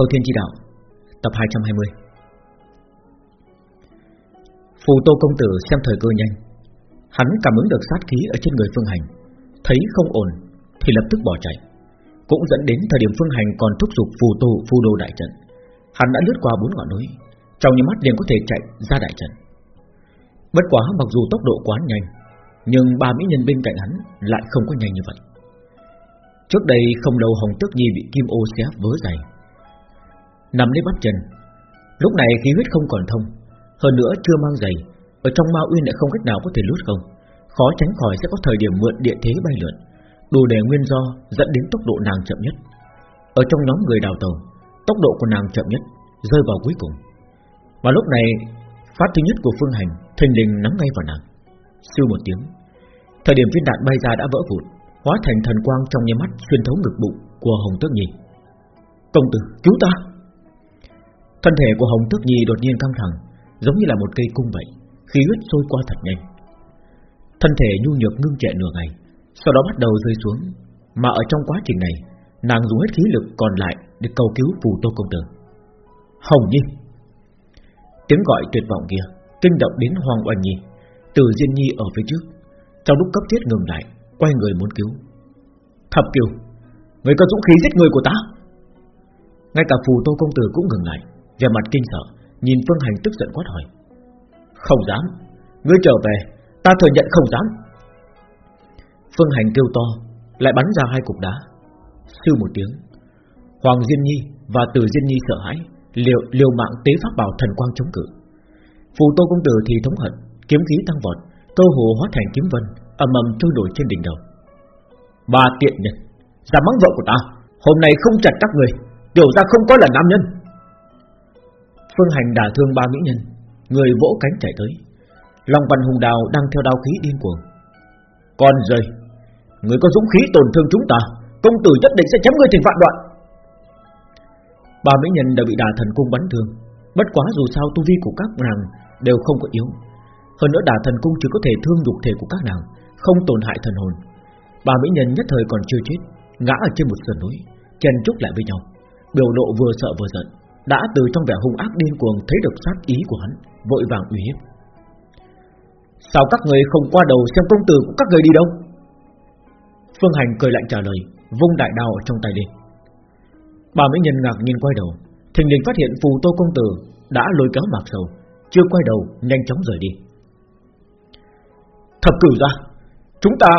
Thâu Thiên Chi Đạo, Tập 220 Phù Tô Công Tử xem thời cơ nhanh. Hắn cảm ứng được sát khí ở trên người Phương Hành, Thấy không ổn Thì lập tức bỏ chạy. Cũng dẫn đến thời điểm Phương Hành còn thúc giục Phù Tô, Phù Đô Đại Trận. Hắn đã lướt qua bốn ngọn núi, Trong những mắt liền có thể chạy ra Đại Trận. Bất quá mặc dù tốc độ quá nhanh, Nhưng ba mỹ nhân bên cạnh hắn Lại không có nhanh như vậy. Trước đây không lâu Hồng Tước Nhi bị Kim Ô xé vớ dày Nằm lấy bắp chân. Lúc này khí huyết không còn thông, Hơn nữa chưa mang giày Ở trong ma uyên lại không cách nào có thể lút không. Khó tránh khỏi sẽ có thời điểm mượn địa thế bay lượn, Đủ để nguyên do dẫn đến tốc độ nàng chậm nhất. Ở trong nhóm người đào tàu Tốc độ của nàng chậm nhất Rơi vào cuối cùng. Và lúc này, Phát thứ nhất của phương hành, Thình lình nắm ngay vào nàng. Siêu một tiếng, Thời điểm viên đạn bay ra đã vỡ vụn, Hóa thành thần quang trong nháy mắt xuyên thấu ngực bụng của Hồng Tước Nhi. Công tử, cứu ta! Thân thể của Hồng Tước Nhi đột nhiên căng thẳng, Giống như là một cây cung vậy, Khí huyết sôi qua thật nhanh. Thân thể nhu nhược ngưng trệ nửa ngày, Sau đó bắt đầu rơi xuống, Mà ở trong quá trình này, Nàng dùng hết khí lực còn lại Để cầu cứu phù tô công tử. Hồng Nhi. Tiếng gọi tuyệt vọng kia Kinh động đến Hoàng Oanh Nhi, Từ Diên Nhi ở phía trước, Trong lúc cấp thiết ngừng lại, Quay người muốn cứu. Thập kiều, Người có dũng khí giết người của ta. Ngay cả phù tô công tử cũng ngừng lại về mặt kinh sợ Nhìn Phương Hành tức giận quát hỏi. Không dám Ngươi trở về Ta thừa nhận không dám. Phương Hành kêu to Lại bắn ra hai cục đá. Sư một tiếng Hoàng Diên Nhi và Từ Diên Nhi sợ hãi liều, liều mạng tế pháp bảo thần quang chống cự. Phù Tô Công Tử thì thống hận Kiếm khí tăng vọt Cơ hồ hóa thành kiếm vân ầm ầm trôi nổi trên đỉnh đầu. Ba tiện nhân giảm mắng vợ của ta Hôm nay không chặt các người Tiểu ra không có là nam nhân. Phương Hành đả thương ba mỹ nhân, Người vỗ cánh chạy tới. Long Văn Hùng Đào đang theo đao khí điên cuồng. Con rơi, Người có dũng khí tổn thương chúng ta, Công tử nhất định sẽ chấm người thành vạn đoạn. Ba mỹ nhân đã bị đà thần cung bắn thương. Bất quá dù sao tu vi của các nàng Đều không có yếu. Hơn nữa đà thần cung chỉ có thể thương dục thể của các nàng, Không tổn hại thần hồn. Ba mỹ nhân nhất thời còn chưa chết, Ngã ở trên một sườn núi chân chúc lại với nhau. Biểu lộ vừa sợ vừa giận. Đã từ trong vẻ hung ác điên cuồng Thấy được sát ý của hắn, Vội vàng uy hiếp. Sao các người không qua đầu xem công tử của các người đi đâu? Phương Hành cười lạnh trả lời, Vung đại đao ở trong tay lên. Bà mỹ nhân ngạc nhiên quay đầu, Thình lình phát hiện phù tô công tử Đã lôi kéo mạc sầu, Chưa quay đầu, nhanh chóng rời đi. Thập cửu ra Chúng ta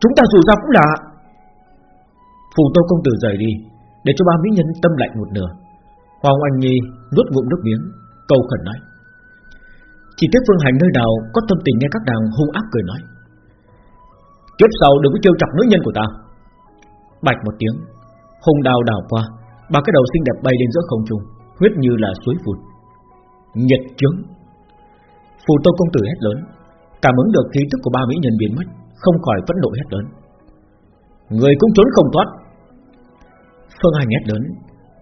Chúng ta dù ra cũng là Phù tô công tử rời đi, Để cho ba mỹ nhân tâm lạnh một nửa. Hoàng Oanh Nhi nuốt ngụm nước miếng, Cầu khẩn nói. Chỉ tiếc phương hành nơi nào có tâm tình nghe các nàng hung ác cười nói. Kiếp sau đừng có trêu chọc nữ nhân của ta. Bạch một tiếng Hùng đào đảo qua, Ba cái đầu xinh đẹp bay lên giữa không trung, Huyết như là suối phun. Nhật trướng Phù tô công tử hét lớn, Cảm ứng được khí tức của ba mỹ nhân biến mất, Không khỏi phẫn nộ hét lớn. Người cũng trốn không thoát. Phương Hành hét lớn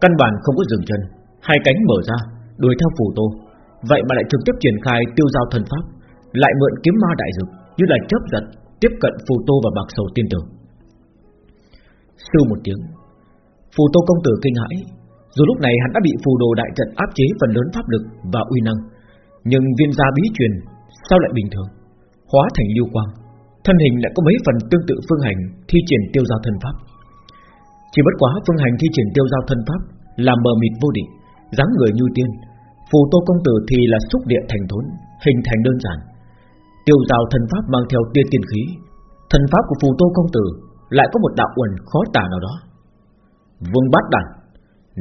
Căn bản không có dừng chân. Hai cánh mở ra, đuổi theo phù tô. Vậy mà lại trực tiếp triển khai tiêu giao thần pháp, Lại mượn kiếm ma đại dực Như là chớp giật, Tiếp cận phù tô và bạc sầu tiên tử. Sư một tiếng, Phù tô công tử kinh hãi. Dù lúc này hắn đã bị phù đồ đại trận áp chế phần lớn pháp lực và uy năng, Nhưng viên gia bí truyền Sao lại bình thường? Hóa thành lưu quang, Thân hình lại có mấy phần tương tự phương hành Thi triển tiêu giao thần pháp. Chỉ bất quá phương hành thi triển tiêu giao thân pháp Làm mờ mịt vô định, dáng người như tiên. Phù tô công tử thì là xúc địa thành thốn, Hình thành đơn giản. Tiêu giao thân pháp mang theo tiên tiên khí. Thân pháp của phù tô công tử Lại có một đạo uẩn khó tả nào đó. Vương bát đàn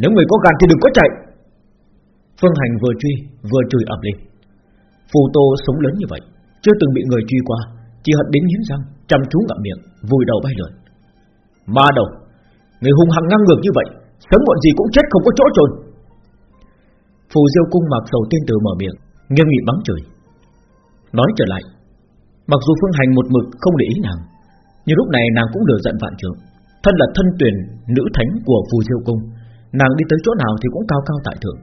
Nếu người có gan thì đừng có chạy. Phương Hành vừa truy, vừa chửi ập lên. Phù Tô sống lớn như vậy, Chưa từng bị người truy qua, Chỉ hận đến nghiến răng, Chăm chú ngậm miệng, Vùi đầu bay lượn. Ma đầu Người hung hăng ngang ngược như vậy, Sớm muộn gì cũng chết không có chỗ trồn Phù Diêu Cung mặc sầu tiên tử mở miệng, Nghiêm nghị bắn chửi. Nói trở lại, Mặc dù Phương Hành một mực không để ý nàng, Nhưng lúc này nàng cũng lừa giận vạn trường Thân là thân tuyển nữ thánh của phù diêu cung, Nàng đi tới chỗ nào thì cũng cao cao tại thượng.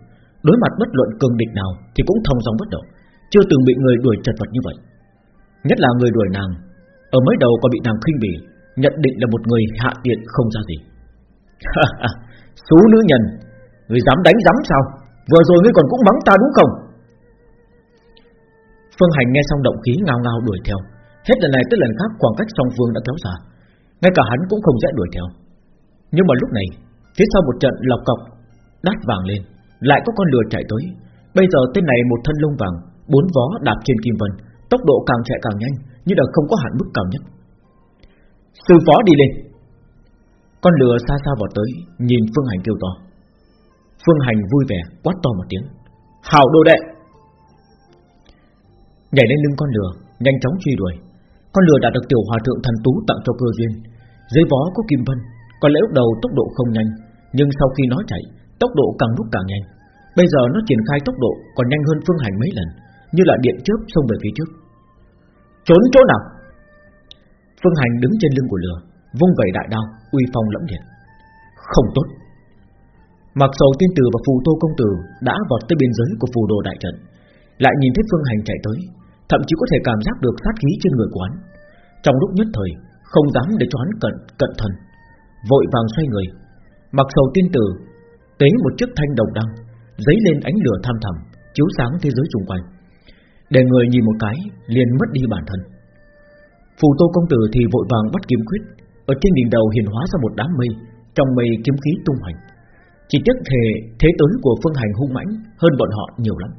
Đối mặt bất luận cường địch nào Thì cũng thông dòng bất động, Chưa từng bị người đuổi chật vật như vậy. Nhất là người đuổi nàng, Ở mới đầu còn bị nàng khinh bỉ, Nhận định là một người hạ tiện không ra gì. Xú nữ nhân, Người dám đánh dám sao? Vừa rồi ngươi còn cũng mắng ta đúng không? Phương Hành nghe xong động khí ngao ngao đuổi theo. Hết lần này tới lần khác, khoảng cách song phương đã kéo xa Ngay cả hắn cũng không dễ đuổi theo. Nhưng mà lúc này, Phía sau một trận lọc cọc, Đát vàng lên, Lại có con lừa chạy tới. Bây giờ tên này một thân lông vàng, Bốn vó đạp trên kim vân, Tốc độ càng chạy càng nhanh, Như là không có hạn mức cao nhất. Sư phó đi lên. Con lừa xa xa vào tới, Nhìn Phương Hành kêu to. Phương Hành vui vẻ, quát to một tiếng. Hảo đồ đệ! Nhảy lên lưng con lừa, Nhanh chóng truy đuổi. Con lừa đã được tiểu hòa thượng thần tú tặng cho cơ duyên. Dưới vó có kim vân, Có lẽ lúc đầu tốc độ không nhanh, Nhưng sau khi nó chạy, Tốc độ càng lúc càng nhanh. Bây giờ nó triển khai tốc độ còn nhanh hơn Phương Hành mấy lần, Như là điện chớp xông về phía trước. Trốn chỗ nào? Phương Hành đứng trên lưng của lừa Vung vẩy đại đao uy phong lẫm liệt. Không tốt. Mặc sầu tiên tử và phù tô công tử Đã vọt tới biên giới của phù đồ đại trận Lại nhìn thấy Phương Hành chạy tới Thậm chí có thể cảm giác được sát khí trên người quán Trong lúc nhất thời Không dám để cho hắn cận, cận thần Vội vàng xoay người. Mặc sầu tiên tử Tế một chiếc thanh đồng đăng Giấy lên ánh lửa tham thẳm Chiếu sáng thế giới xung quanh. Để người nhìn một cái liền mất đi bản thân. Phù tô công tử thì vội vàng bắt kiếm quyết ở trên đỉnh đầu hiện hóa ra một đám mây Trong mây kiếm khí tung hoành, Chỉ tiếc thể thế tới của phương hành hung mãnh Hơn bọn họ nhiều lắm.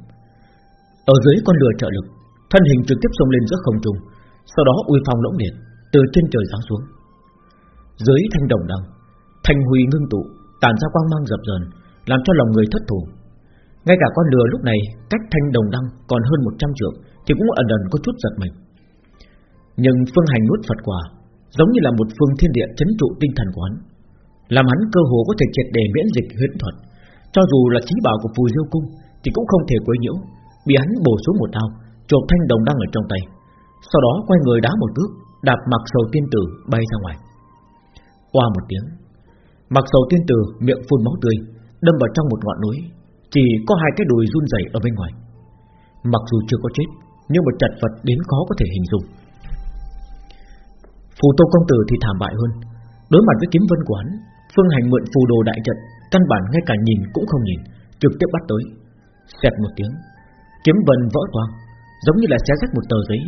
Ở dưới con lừa trợ lực Thân hình trực tiếp xông lên giữa không trung Sau đó uy phong lỗng liệt Từ trên trời giáng xuống. Dưới thanh đồng đăng Thanh huy ngưng tụ Tản ra quang mang dập dờn Làm cho lòng người thất thủ Ngay cả con lừa lúc này Cách thanh đồng đăng còn hơn 100 trượng Thì cũng ẩn ẩn có chút giật mình. Nhưng phương hành nuốt Phật quả Giống như là một phương thiên địa chấn trụ tinh thần của hắn, Làm hắn cơ hồ có thể triệt đề miễn dịch huyễn thuật. Cho dù là trí bảo của phù diêu cung Thì cũng không thể quấy nhiễu, Bị hắn bổ xuống một đao, chộp thanh đồng đang ở trong tay. Sau đó quay người đá một cước, Đạp mặc sầu tiên tử bay ra ngoài. Qua một tiếng Mặc sầu tiên tử miệng phun máu tươi, Đâm vào trong một ngọn núi, Chỉ có hai cái đùi run rẩy ở bên ngoài. Mặc dù chưa có chết, Nhưng một chật vật đến khó có thể hình dung. Phù tô công tử thì thảm bại hơn. Đối mặt với kiếm vân của hắn, Phương hành mượn phù đồ đại trận, Căn bản ngay cả nhìn cũng không nhìn, Trực tiếp bắt tới. Xẹt một tiếng, Kiếm vân vỡ toang, Giống như là xé rách một tờ giấy.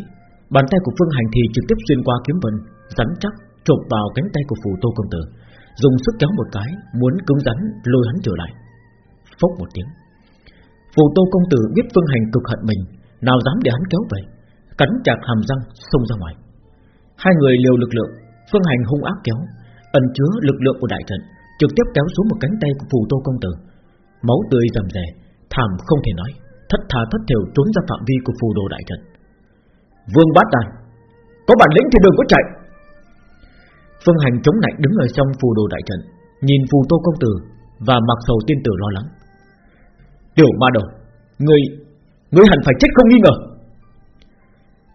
Bàn tay của Phương Hành thì trực tiếp xuyên qua kiếm vân, Rắn chắc chộp vào cánh tay của phù tô công tử, Dùng sức kéo một cái, Muốn cứng rắn lôi hắn trở lại. Phốc một tiếng, Phù tô công tử biết Phương Hành cực hận mình, Nào dám để hắn kéo về, Cắn chặt hàm răng xông ra ngoài. Hai người liều lực lượng Phương Hành hung ác kéo Ẩn chứa lực lượng của đại trận Trực tiếp kéo xuống một cánh tay của phù tô công tử Máu tươi rầm rề, Thảm không thể nói thất thà thất thiểu trốn ra phạm vi của phù đồ đại trận. Vương Bát Đàn, có bản lĩnh thì đừng có chạy. Phương Hành chống lạnh đứng ở trong phù đồ đại trận, nhìn phù tô công tử và mặc sầu tiên tử lo lắng. Tiểu ma đầu, ngươi, ngươi hẳn phải chết không nghi ngờ.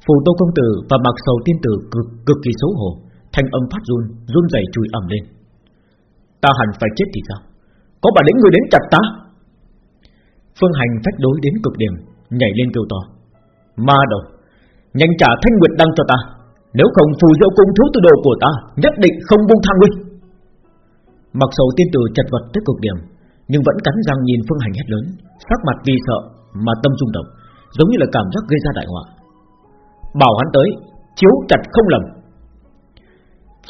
Phù tô công tử và mặc sầu tiên tử cực cực kỳ xấu hổ, thanh âm phát run, run rẩy chùi ẩm lên. Ta hẳn phải chết thì sao? Có bản lĩnh người đến chặt ta? Phương Hành phách đối đến cực điểm Nhảy lên kêu to Ma đầu Nhanh trả thanh nguyệt đăng cho ta Nếu không phù diệu cung thiếu tư đồ của ta Nhất định không buông thang ngươi Mặc sầu tiên tử chật vật tới cực điểm Nhưng vẫn cắn răng nhìn Phương Hành hét lớn Sắc mặt vì sợ mà tâm rung động Giống như là cảm giác gây ra đại họa Bảo hắn tới Chiếu chặt không lầm.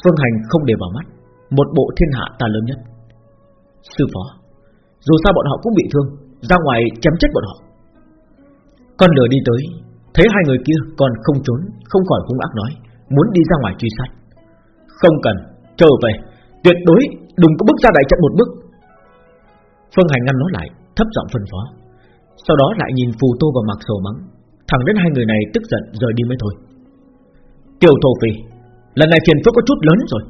Phương Hành không để vào mắt Một bộ thiên hạ ta lớn nhất. Sư phó Dù sao bọn họ cũng bị thương ra ngoài chém chết bọn họ. Con lửa đi tới Thấy hai người kia còn không trốn Không khỏi hung ác nói Muốn đi ra ngoài truy sát. Không cần, trở về Tuyệt đối đừng có bước ra đại trận một bước. Phương Hành ngăn nó lại Thấp giọng phân phó Sau đó lại nhìn phù tô và mặc sầu mắng. Thẳng đến hai người này tức giận rời đi mới thôi. Tiểu thổ phì Lần này phiền phức có chút lớn rồi.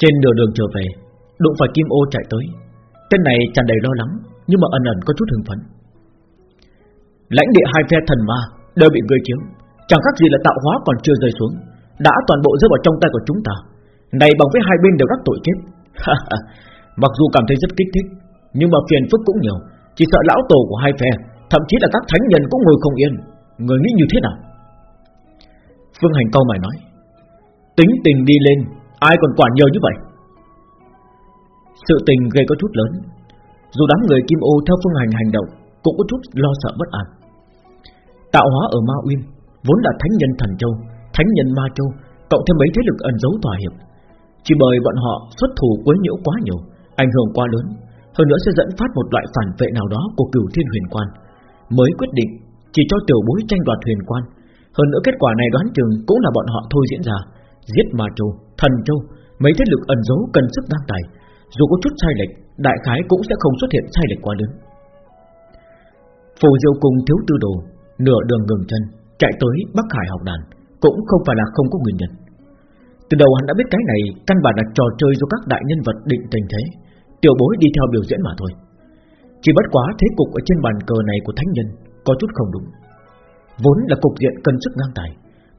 Trên nửa đường trở về, Đụng phải kim ô chạy tới. Tên này tràn đầy lo lắng, Nhưng mà ẩn ẩn có chút hưng phấn. Lãnh địa hai phe thần ma Đều bị người chiếm, Chẳng khác gì là tạo hóa còn chưa rơi xuống, Đã toàn bộ rơi vào trong tay của chúng ta. Này bằng với hai bên đều đắc tội chết. Mặc dù cảm thấy rất kích thích, Nhưng mà phiền phức cũng nhiều, Chỉ sợ lão tổ của hai phe Thậm chí là các thánh nhân cũng ngồi không yên. Người nghĩ như thế nào? Phương Hành câu mày nói, Tính tình đi lên, Ai còn quản nhiều như vậy? Sự tình gây có chút lớn. Dù đám người Kim Ô theo phương hành hành động Cũng có chút lo sợ bất an. Tạo hóa ở Ma Uyên, Vốn là thánh nhân thần châu, Thánh nhân Ma châu, Cộng thêm mấy thế lực ẩn giấu tòa hiệp. Chỉ bởi bọn họ xuất thủ quấy nhiễu quá nhiều, Ảnh hưởng quá lớn, Hơn nữa sẽ dẫn phát một loại phản vệ nào đó Của cửu thiên huyền quan. Mới quyết định chỉ cho tiểu bối tranh đoạt huyền quan. Hơn nữa kết quả này đoán chừng Cũng là bọn họ thôi diễn ra. Giết Ma châu, thần châu Mấy thế lực ẩn giấu cần sức đăng tài. Dù có chút sai lệch Đại khái cũng sẽ không xuất hiện sai lệch quá lớn. Phù diêu cùng thiếu tư đồ Nửa đường ngừng chân Chạy tới Bắc Hải học đàn Cũng không phải là không có nguyên nhân. Từ đầu hắn đã biết cái này Căn bản là trò chơi do các đại nhân vật định tình thế. Tiểu bối đi theo biểu diễn mà thôi. Chỉ bất quá thế cục ở trên bàn cờ này của thánh nhân Có chút không đúng. Vốn là cục diện cân sức ngang tài,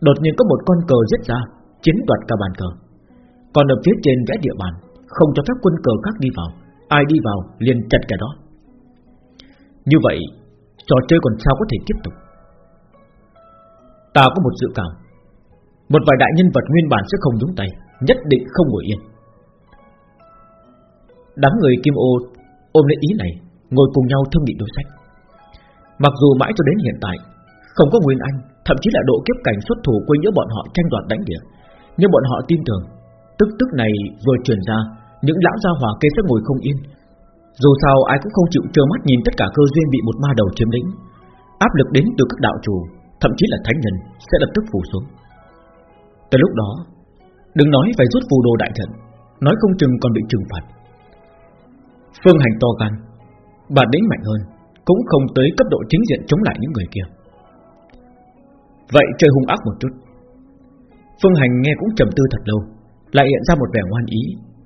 Đột nhiên có một con cờ giết ra Chiến đoạt cả bàn cờ. Còn ở phía trên vẽ địa bàn, Không cho phép quân cờ khác đi vào, Ai đi vào liền chặt cả đó. Như vậy, Trò chơi còn sao có thể tiếp tục? Ta có một dự cảm, Một vài đại nhân vật nguyên bản sẽ không đúng tay, Nhất định không ngồi yên. Đám người Kim Ô ôm lấy ý này Ngồi cùng nhau thương nghị đối sách. Mặc dù mãi cho đến hiện tại, Không có Nguyên Anh, Thậm chí là độ kiếp cảnh xuất thủ quên nhớ bọn họ tranh đoạt đánh địa. Nhưng bọn họ tin tưởng, Tức tức này vừa truyền ra, Những lão gia hỏa kê sẽ ngồi không yên. Dù sao, ai cũng không chịu trơ mắt nhìn tất cả cơ duyên bị một ma đầu chiếm lĩnh. Áp lực đến từ các đạo chủ, Thậm chí là thánh nhân, Sẽ lập tức phủ xuống. Tới lúc đó, Đừng nói phải rút phù đồ đại trận, Nói không chừng còn bị trừng phạt. Phương hành to gan Bản lĩnh mạnh hơn, Cũng không tới cấp độ chính diện chống lại những người kia. Vậy chơi hung ác một chút. Phương hành nghe cũng trầm tư thật lâu, Lại hiện ra một vẻ ngoan ý,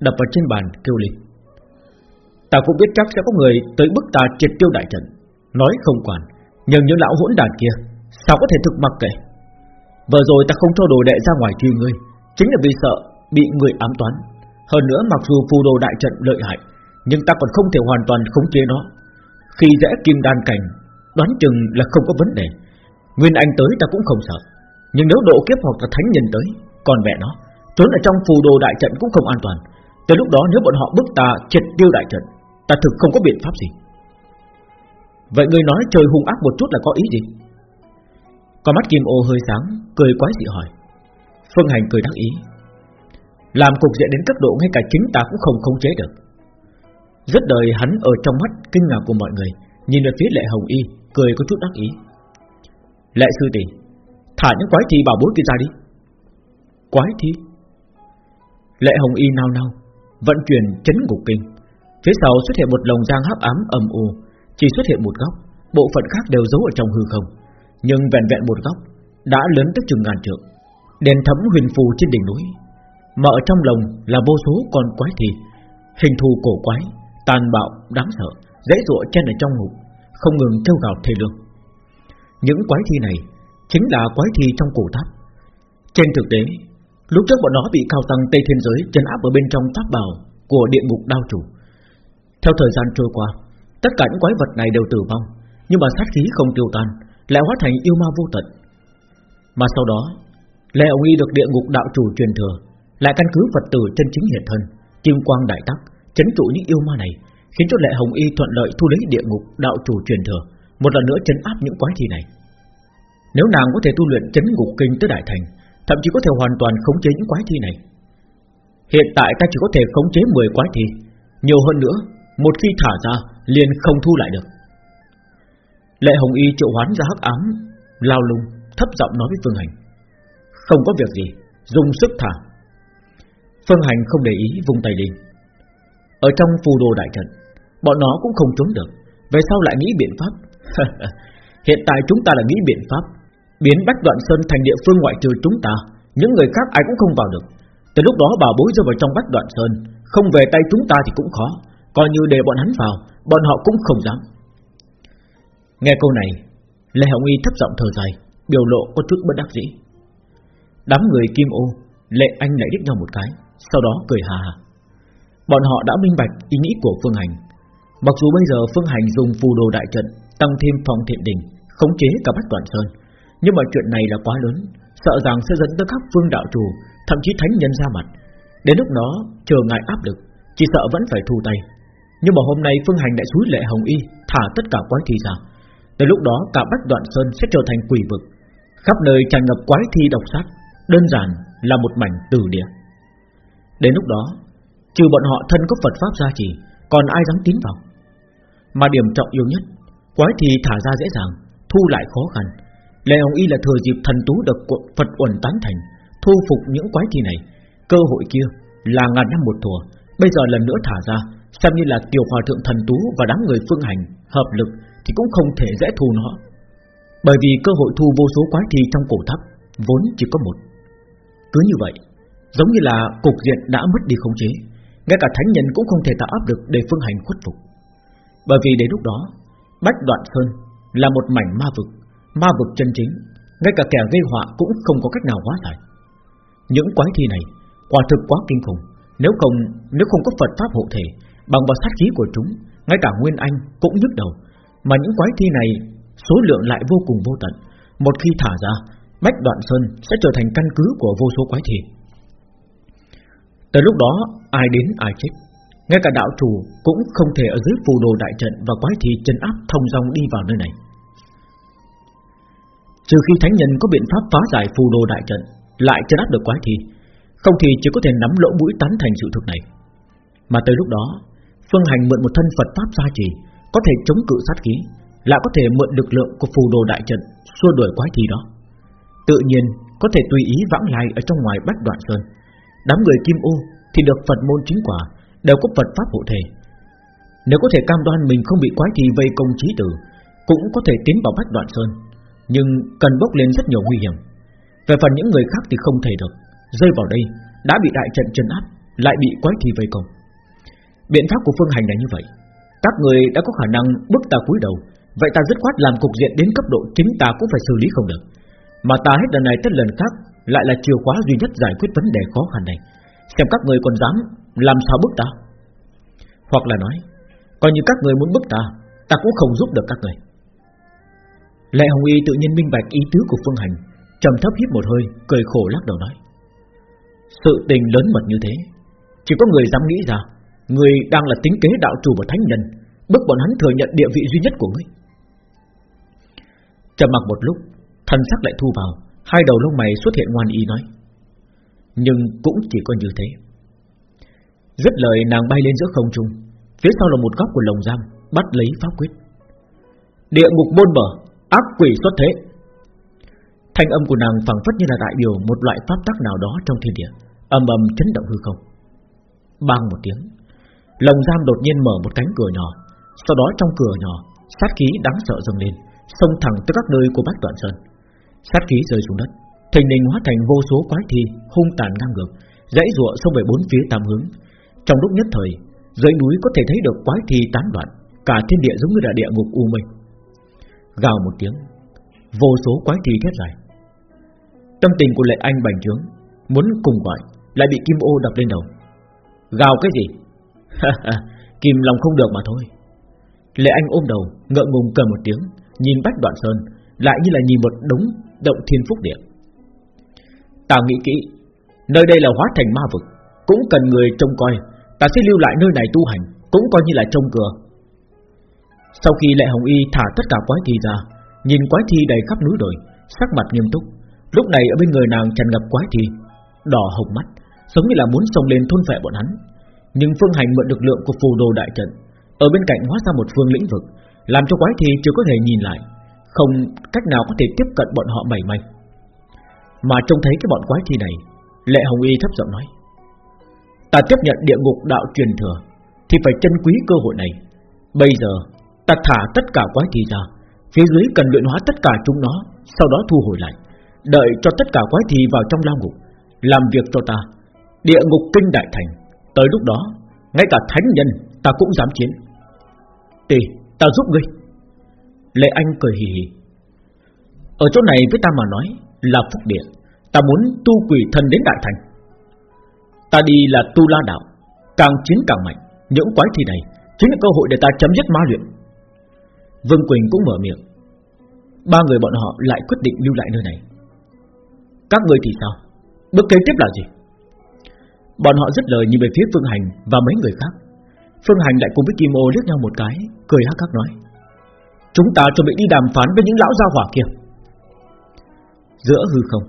Đập vào trên bàn kêu lên. Ta cũng biết chắc sẽ có người tới bức ta triệt tiêu đại trận. Nói không quản, Nhưng những lão hỗn đàn kia, Sao có thể thực mặc kệ? Vừa rồi ta không cho đồ đệ ra ngoài truy ngươi, Chính là vì sợ bị người ám toán. Hơn nữa mặc dù phù đồ đại trận lợi hại nhưng ta còn không thể hoàn toàn khống chế nó. Khi rẽ kim đan cảnh, Đoán chừng là không có vấn đề. Nguyên Anh tới ta cũng không sợ. Nhưng nếu độ kiếp hoặc là thánh nhân tới, Còn mẹ nó, Trốn ở trong phù đồ đại trận cũng không an toàn. Tới lúc đó nếu bọn họ bức ta triệt tiêu đại trận, Ta thực không có biện pháp gì. Vậy ngươi nói trời hung ác một chút là có ý gì? Con mắt kim ô hơi sáng, Cười quái dị hỏi. Phương Hành cười đắc ý. Làm cục diện đến cấp độ ngay cả chính ta cũng không khống chế được. Rất đời hắn ở trong mắt kinh ngạc của mọi người, Nhìn về phía lệ hồng y, Cười có chút đắc ý. Lệ sư tỷ, Thả những quái thi bảo bối kia ra đi. Quái thi? Lệ hồng y nao nao, Vận chuyển chấn ngục kinh. Phía sau xuất hiện một lồng giang hấp ám âm u, Chỉ xuất hiện một góc, Bộ phận khác đều giấu ở trong hư không. Nhưng vẹn vẹn một góc, Đã lớn tới chừng ngàn trượng. Đèn thấm huyền phù trên đỉnh núi, Mà ở trong lồng là vô số con quái thi, Hình thù cổ quái. Tàn bạo, đáng sợ Dễ dụa chân ở trong ngục Không ngừng trêu gào thê lương. Những quái thi này Chính là quái thi trong cổ tháp. Trên thực tế Lúc trước bọn nó bị cao tăng Tây Thiên Giới chân áp ở bên trong pháp bảo Của địa ngục đao chủ. Theo thời gian trôi qua Tất cả những quái vật này đều tử vong Nhưng mà sát khí không tiêu tan Lại hóa thành yêu ma vô tận. Mà sau đó lê ông y được địa ngục đạo chủ truyền thừa Lại căn cứ Phật tử chân chính hiện thân Kim quang đại tắc Chấn trụ những yêu ma này, Khiến cho Lệ Hồng Y thuận lợi thu lấy địa ngục đạo chủ truyền thừa, Một lần nữa chấn áp những quái thi này. Nếu nàng có thể tu luyện chấn ngục kinh tới đại thành, Thậm chí có thể hoàn toàn khống chế những quái thi này. Hiện tại ta chỉ có thể khống chế 10 quái thi, Nhiều hơn nữa, Một khi thả ra, liền không thu lại được. Lệ Hồng Y triệu hoán ra hắc ám, Lao lung, thấp giọng nói với Phương Hành. Không có việc gì, Dùng sức thả. Phương Hành không để ý, vung tay lên. Ở trong phù đồ đại trận, Bọn nó cũng không trốn được. Về sau lại nghĩ biện pháp. Hiện tại chúng ta là nghĩ biện pháp, Biến Bách Đoạn Sơn thành địa phương ngoại trừ chúng ta. Những người khác ai cũng không vào được. Từ lúc đó bảo bối rơi vào trong Bách Đoạn Sơn, Không về tay chúng ta thì cũng khó. Coi như để bọn hắn vào, Bọn họ cũng không dám. Nghe câu này, Lê Hồng Y thấp giọng thở dài, Biểu lộ có chút bất đắc dĩ. Đám người kim ô, Lệ Anh lại đích nhau một cái, Sau đó cười hà hà Bọn họ đã minh bạch ý nghĩ của Phương Hành. Mặc dù bây giờ Phương Hành dùng phù đồ đại trận Tăng thêm phòng thiện đình Khống chế cả Bách Đoạn Sơn, Nhưng mà chuyện này là quá lớn, Sợ rằng sẽ dẫn tới các phương đạo chủ, Thậm chí thánh nhân ra mặt. Đến lúc đó, chờ ngài áp lực, Chỉ sợ vẫn phải thu tay. Nhưng mà hôm nay Phương Hành đại suối lệ Hồng Y, Thả tất cả quái thi ra. Tới lúc đó, cả Bách Đoạn Sơn sẽ trở thành quỷ vực. Khắp nơi tràn ngập quái thi độc sát, Đơn giản là một mảnh tử địa. Đến lúc đó Trừ bọn họ thân có Phật Pháp gia trì Còn ai dám tiến vào? Mà điểm trọng yếu nhất, Quái thì thả ra dễ dàng, Thu lại khó khăn. Lệ Hồng Y là thừa dịp thần tú được Phật uẩn tán thành, Thu phục những quái thi này. Cơ hội kia là ngàn năm một thùa, Bây giờ lần nữa thả ra, Xem như là tiểu hòa thượng thần tú và đám người phương hành Hợp lực thì cũng không thể dễ thu nó. Bởi vì cơ hội thu vô số quái thi trong cổ tháp Vốn chỉ có một. Cứ như vậy, Giống như là cục diện đã mất đi khống chế ngay cả thánh nhân cũng không thể tạo áp lực Để phương hành khuất phục. Bởi vì đến lúc đó, Bách Đoạn Sơn là một mảnh ma vực Ma vực chân chính, Ngay cả kẻ gây họa cũng không có cách nào hóa giải. Những quái thi này Quả thực quá kinh khủng, Nếu không nếu không có Phật Pháp hộ thể, Bằng vào sát khí của chúng, Ngay cả Nguyên Anh cũng nhức đầu. Mà những quái thi này, Số lượng lại vô cùng vô tận. Một khi thả ra, Bách Đoạn Sơn sẽ trở thành căn cứ của vô số quái thi. Tới lúc đó, ai đến ai chết. Ngay cả đạo chủ cũng không thể ở dưới phù đồ đại trận Và quái thì chân áp thông dòng đi vào nơi này. Trừ khi thánh nhân có biện pháp phá giải phù đồ đại trận, Lại chân áp được quái thì Không thì chỉ có thể nắm lỗ mũi tán thành sự thực này. Mà tới lúc đó, Phương Hành mượn một thân Phật Pháp gia trì, Có thể chống cự sát khí, Lại có thể mượn lực lượng của phù đồ đại trận Xua đuổi quái thì đó. Tự nhiên, có thể tùy ý vãng lai Ở trong ngoài bách đoạn sơn. Đám người kim ô thì được Phật môn chính quả, Đều có Phật Pháp hộ thể. Nếu có thể cam đoan mình không bị quái thì vây công trí tử, Cũng có thể tiến vào bách đoạn sơn, Nhưng cần bốc lên rất nhiều nguy hiểm. Về phần những người khác thì không thể được, Rơi vào đây, đã bị đại trận chân áp, Lại bị quái thi vây công. Biện pháp của Phương Hành là như vậy, Các người đã có khả năng bức ta cúi đầu, Vậy ta dứt khoát làm cục diện đến cấp độ chính ta cũng phải xử lý không được. Mà ta hết lần này tới lần khác lại là chìa khóa duy nhất giải quyết vấn đề khó khăn này. Xem các người còn dám Làm sao bức ta. Hoặc là nói, Coi như các người muốn bức ta Ta cũng không giúp được các người. Lệ Hồng Y tự nhiên minh bạch ý tứ của Phương Hành, trầm thấp hít một hơi, Cười khổ lắc đầu nói. Sự tình lớn mật như thế, Chỉ có người dám nghĩ ra, Người đang là tính kế đạo chủ và thánh nhân, Bức bọn hắn thừa nhận địa vị duy nhất của ngươi. Trầm mặc một lúc, Thần sắc lại thu vào Hai đầu lông mày xuất hiện ngoan y nói. Nhưng cũng chỉ có như thế. Rất lời, nàng bay lên giữa không trung. Phía sau là một góc của lồng giam, Bắt lấy pháp quyết. Địa ngục bôn bờ Ác quỷ xuất thế. Thanh âm của nàng phẳng phất như là đại biểu Một loại pháp tắc nào đó trong thiên địa ầm ầm chấn động hư không. Bang một tiếng, Lồng giam đột nhiên mở một cánh cửa nhỏ. Sau đó trong cửa nhỏ, Sát khí đáng sợ dâng lên, Xông thẳng tới các nơi của bác Đoạn Sơn. Sát khí rơi xuống đất, Thình lình hóa thành vô số quái thi Hung tàn ngang ngược, Dãy rụa xông về bốn phía tam hướng. Trong lúc nhất thời, Dưới núi có thể thấy được quái thi tán loạn, Cả thiên địa giống như là địa ngục u minh. Gào một tiếng, Vô số quái thi thét dài. Tâm tình của lệ anh bành trướng, Muốn cùng gọi, Lại bị kim ô đập lên đầu. Gào cái gì? Kìm lòng không được mà thôi. Lệ Anh ôm đầu, ngượng ngùng cười một tiếng, Nhìn Bách Đoạn Sơn, Lại như là nhìn một đống động thiên phúc địa. Ta nghĩ kỹ, Nơi đây là hóa thành ma vực, Cũng cần người trông coi. Ta sẽ lưu lại nơi này tu hành, Cũng coi như là trông cửa. Sau khi Lệ Hồng Y thả tất cả quái thi ra, Nhìn quái thi đầy khắp núi đồi, Sắc mặt nghiêm túc. Lúc này ở bên người nàng tràn ngập quái thi, Đỏ hồng mắt, Giống như là muốn xông lên thôn phệ bọn hắn. Nhưng Phương Hành mượn lực lượng của phù đồ đại trận, Ở bên cạnh hóa ra một phương lĩnh vực, Làm cho quái thi chưa có thể nhìn lại. Không cách nào có thể tiếp cận bọn họ mảy may. Mà trông thấy cái bọn quái thi này, Lệ Hồng Y thấp giọng nói, Ta tiếp nhận địa ngục đạo truyền thừa Thì phải chân quý cơ hội này. Bây giờ, ta thả tất cả quái thi ra, Phía dưới cần luyện hóa tất cả chúng nó, Sau đó thu hồi lại, Đợi cho tất cả quái thi vào trong lao ngục, Làm việc cho ta. Địa ngục kinh đại thành, Tới lúc đó, Ngay cả thánh nhân ta cũng dám chiến. Tỷ ta giúp ngươi. Lệ Anh cười hì hì. Ở chỗ này với ta mà nói Là phúc địa Ta muốn tu quỷ thần đến đại thành. Ta đi là tu la đạo, Càng chiến càng mạnh, Những quái thi này Chính là cơ hội để ta chấm dứt ma luyện. Vương Quỳnh cũng mở miệng. Ba người bọn họ lại quyết định lưu lại nơi này. Các người thì sao? Bước kế tiếp là gì? Bọn họ rất lời nhìn về phía Phương Hành Và mấy người khác. Phương Hành lại cùng với Kim Ô liếc nhau một cái, Cười hắc hắc nói. Chúng ta chuẩn bị đi đàm phán với những lão gia hỏa kia. Giữa hư không,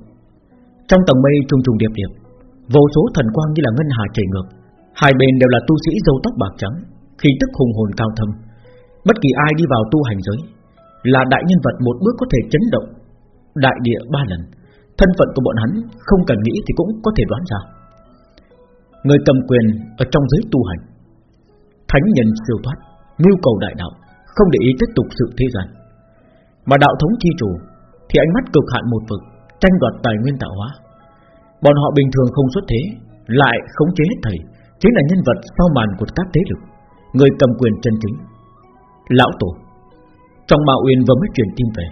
Trong tầng mây trùng trùng điệp điệp, Vô số thần quang như là ngân hà chảy ngược. Hai bên đều là tu sĩ dâu tóc bạc trắng, Khí tức hùng hồn cao thâm. Bất kỳ ai đi vào tu hành giới Là đại nhân vật một bước có thể chấn động Đại địa ba lần. Thân phận của bọn hắn không cần nghĩ thì cũng có thể đoán ra. Người cầm quyền ở trong giới tu hành, Thánh nhân siêu thoát, Mưu cầu đại đạo không để ý tiếp tục sự thế gian Mà đạo thống chi chủ Thì ánh mắt cực hạn một vực, Tranh đoạt tài nguyên tạo hóa. Bọn họ bình thường không xuất thế, Lại khống chế hết thầy, Chính là nhân vật sau màn của các thế lực, Người cầm quyền chân chính. Lão Tổ, Trong Mạo Uyên vừa mới truyền tin về,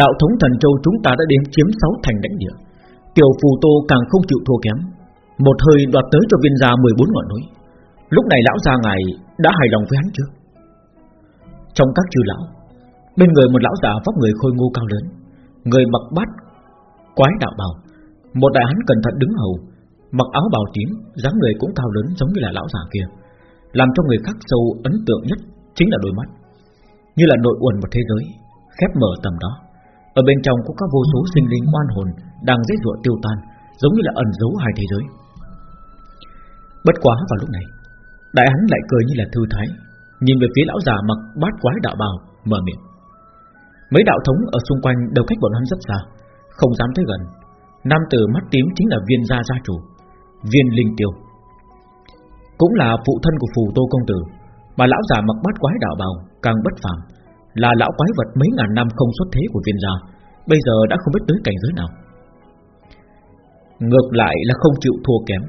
Đạo thống thần châu chúng ta đã đến chiếm 6 thành đánh địa. Tiểu phù tô càng không chịu thua kém, Một hơi đoạt tới cho viên gia 14 ngọn núi. Lúc này lão gia ngài đã hài lòng với hắn chưa? Trong các chư lão. Bên người một lão già vóc người khôi ngô cao lớn, Người mặc bát Quái đạo bào. Một đại hán cẩn thận đứng hầu, Mặc áo bào tím, dáng người cũng cao lớn giống như là lão già kia, Làm cho người khác sâu ấn tượng nhất Chính là đôi mắt. Như là nội uẩn một thế giới, Khép mở tầm đó. Ở bên trong có các vô số sinh linh oan hồn Đang dễ dụa tiêu tan, Giống như là ẩn giấu hai thế giới. Bất quá vào lúc này, Đại hắn lại cười như là thư thái Nhìn về phía lão già mặc bát quái đạo bào, Mở miệng. Mấy đạo thống ở xung quanh đều cách bọn hắn rất xa, Không dám tới gần. Nam tử mắt tím chính là viên gia gia chủ, Viên linh tiêu. Cũng là phụ thân của phù tô công tử, Mà lão già mặc bát quái đạo bào Càng bất phàm, Là lão quái vật mấy ngàn năm không xuất thế của viên gia, Bây giờ đã không biết tới cảnh giới nào. Ngược lại là không chịu thua kém,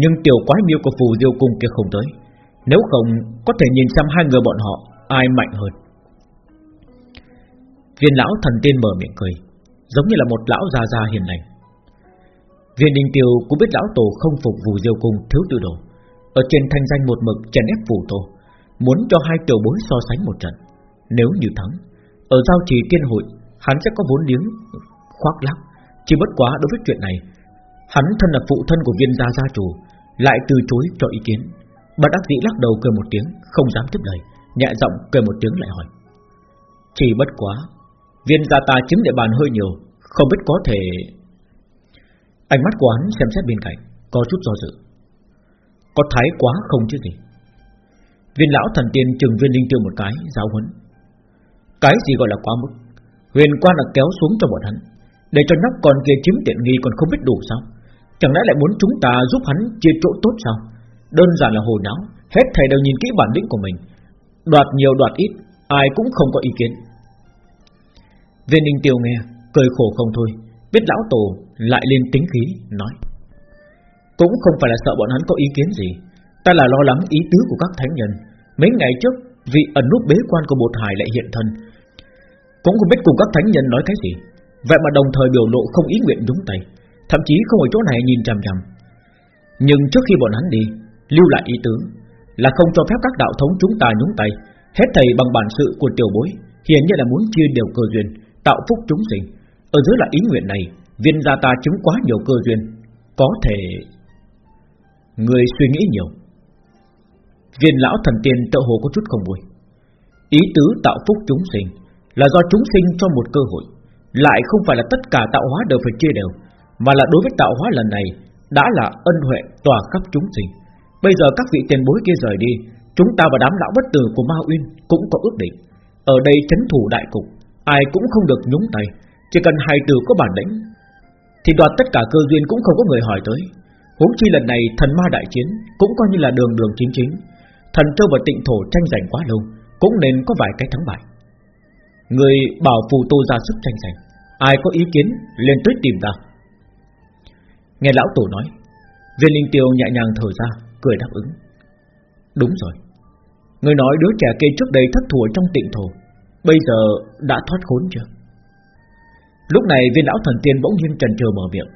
nhưng tiểu quái miêu của phù diêu cung kia không tới. Nếu không, có thể nhìn xem hai người bọn họ Ai mạnh hơn. Viên lão thần tiên mở miệng cười, Giống như là một lão già già hiền lành. Viên đình tiêu cũng biết lão tổ không phục vù diêu cung thiếu tự đồ. Ở trên thanh danh một mực chèn ép phù tô, Muốn cho hai tiểu bối so sánh một trận. Nếu như thắng, Ở giao trì tiên hội, Hắn sẽ có vốn liếng, khoác lác. Chỉ bất quá đối với chuyện này, Hắn thân là phụ thân của viên gia gia chủ, Lại từ chối cho ý kiến. Bà đắc dĩ lắc đầu cười một tiếng, Không dám tiếp lời, Nhẹ giọng cười một tiếng lại hỏi. Chỉ bất quá, Viên gia ta chiếm địa bàn hơi nhiều, Không biết có thể Ánh mắt của hắn xem xét bên cạnh, Có chút do dự. Có thái quá không chứ gì. Viên lão thần tiên trừng viên linh tiêu một cái, Giáo huấn. Cái gì gọi là quá mức? Huyền quan là kéo xuống cho bọn hắn, Để cho nhóc con kia chiếm tiện nghi còn không biết đủ sao? Chẳng lẽ lại muốn chúng ta giúp hắn chia chỗ tốt sao? Đơn giản là hồ nháo Hết thầy đều nhìn kỹ bản lĩnh của mình. Đoạt nhiều, đoạt ít, Ai cũng không có ý kiến. Viên Ninh Tiêu nghe, Cười khổ không thôi. Biết lão tổ lại lên tính khí, Nói. Cũng không phải là sợ bọn hắn có ý kiến gì. Ta là lo lắng ý tứ của các thánh nhân. Mấy ngày trước, Vị ẩn nút bế quan của bột hải lại hiện thân. Cũng không biết cùng các thánh nhân nói cái gì. Vậy mà đồng thời biểu lộ không ý nguyện đúng tay. Thậm chí không ở chỗ này nhìn chằm chằm. Nhưng trước khi bọn hắn đi Lưu lại ý tứ Là không cho phép các đạo thống chúng ta nhúng tay. Hết thầy bằng bản sự của tiểu bối, Hiển nhiên là muốn chia đều cơ duyên, Tạo phúc chúng sinh. Ở dưới là ý nguyện này, Viên gia ta chứng quá nhiều cơ duyên. Có thể Người suy nghĩ nhiều. Viên lão thần tiên tự hồ có chút không vui. Ý tứ tạo phúc chúng sinh Là do chúng sinh cho một cơ hội, Lại không phải là tất cả tạo hóa đều phải chia đều, mà là đối với tạo hóa lần này đã là ân huệ tỏa khắp chúng sinh. Bây giờ các vị tiền bối kia rời đi, chúng ta và đám lão bất tử của Ma Uyên cũng có ước định. Ở đây chấn thủ đại cục, ai cũng không được nhúng tay, chỉ cần hai từ có bản lĩnh thì đoạt tất cả cơ duyên cũng không có người hỏi tới. Huống chi lần này thần ma đại chiến cũng coi như là đường đường chính chính. Thần châu và tịnh thổ tranh giành quá lâu, cũng nên có vài cái thắng bại. Người bảo phù tô ra sức tranh giành, ai có ý kiến lên tuyết tìm ta. Nghe lão tổ nói Viên linh tiêu nhẹ nhàng thở ra Cười đáp ứng. Đúng rồi. Người nói đứa trẻ kia trước đây thất thủ trong tịnh thổ, Bây giờ đã thoát khốn chưa? Lúc này viên lão thần tiên bỗng nhiên trần trờ mở miệng.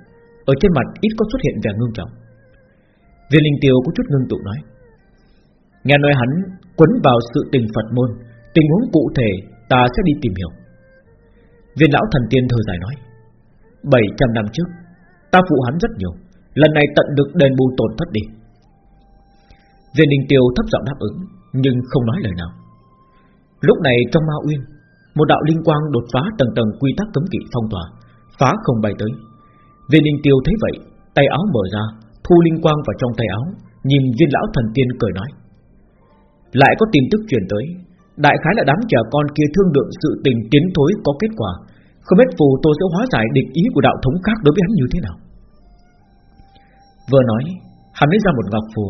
Ở trên mặt ít có xuất hiện vẻ ngưng trọng. Viên linh tiêu có chút ngưng tụ nói. Nghe nói hắn quấn vào sự tình Phật môn, Tình huống cụ thể ta sẽ đi tìm hiểu. Viên lão thần tiên thở dài nói. 700 năm trước, Ta phụ hắn rất nhiều, Lần này tận được đền bù tổn thất đi. Viên Đình Tiêu thấp giọng đáp ứng, Nhưng không nói lời nào. Lúc này trong Ma Uyên, Một đạo linh quang đột phá tầng tầng quy tắc cấm kỵ phong tỏa, Phá không bay tới. Viên Đình Tiêu thấy vậy, Tay áo mở ra, Thu linh quang vào trong tay áo, Nhìn viên lão thần tiên cười nói. Lại có tin tức truyền tới, Đại khái là đám trẻ con kia thương lượng sự tình tiến thối có kết quả. Không biết phù tôi sẽ hóa giải địch ý của đạo thống khác đối với hắn như thế nào. Vừa nói, Hắn lấy ra một ngọc phù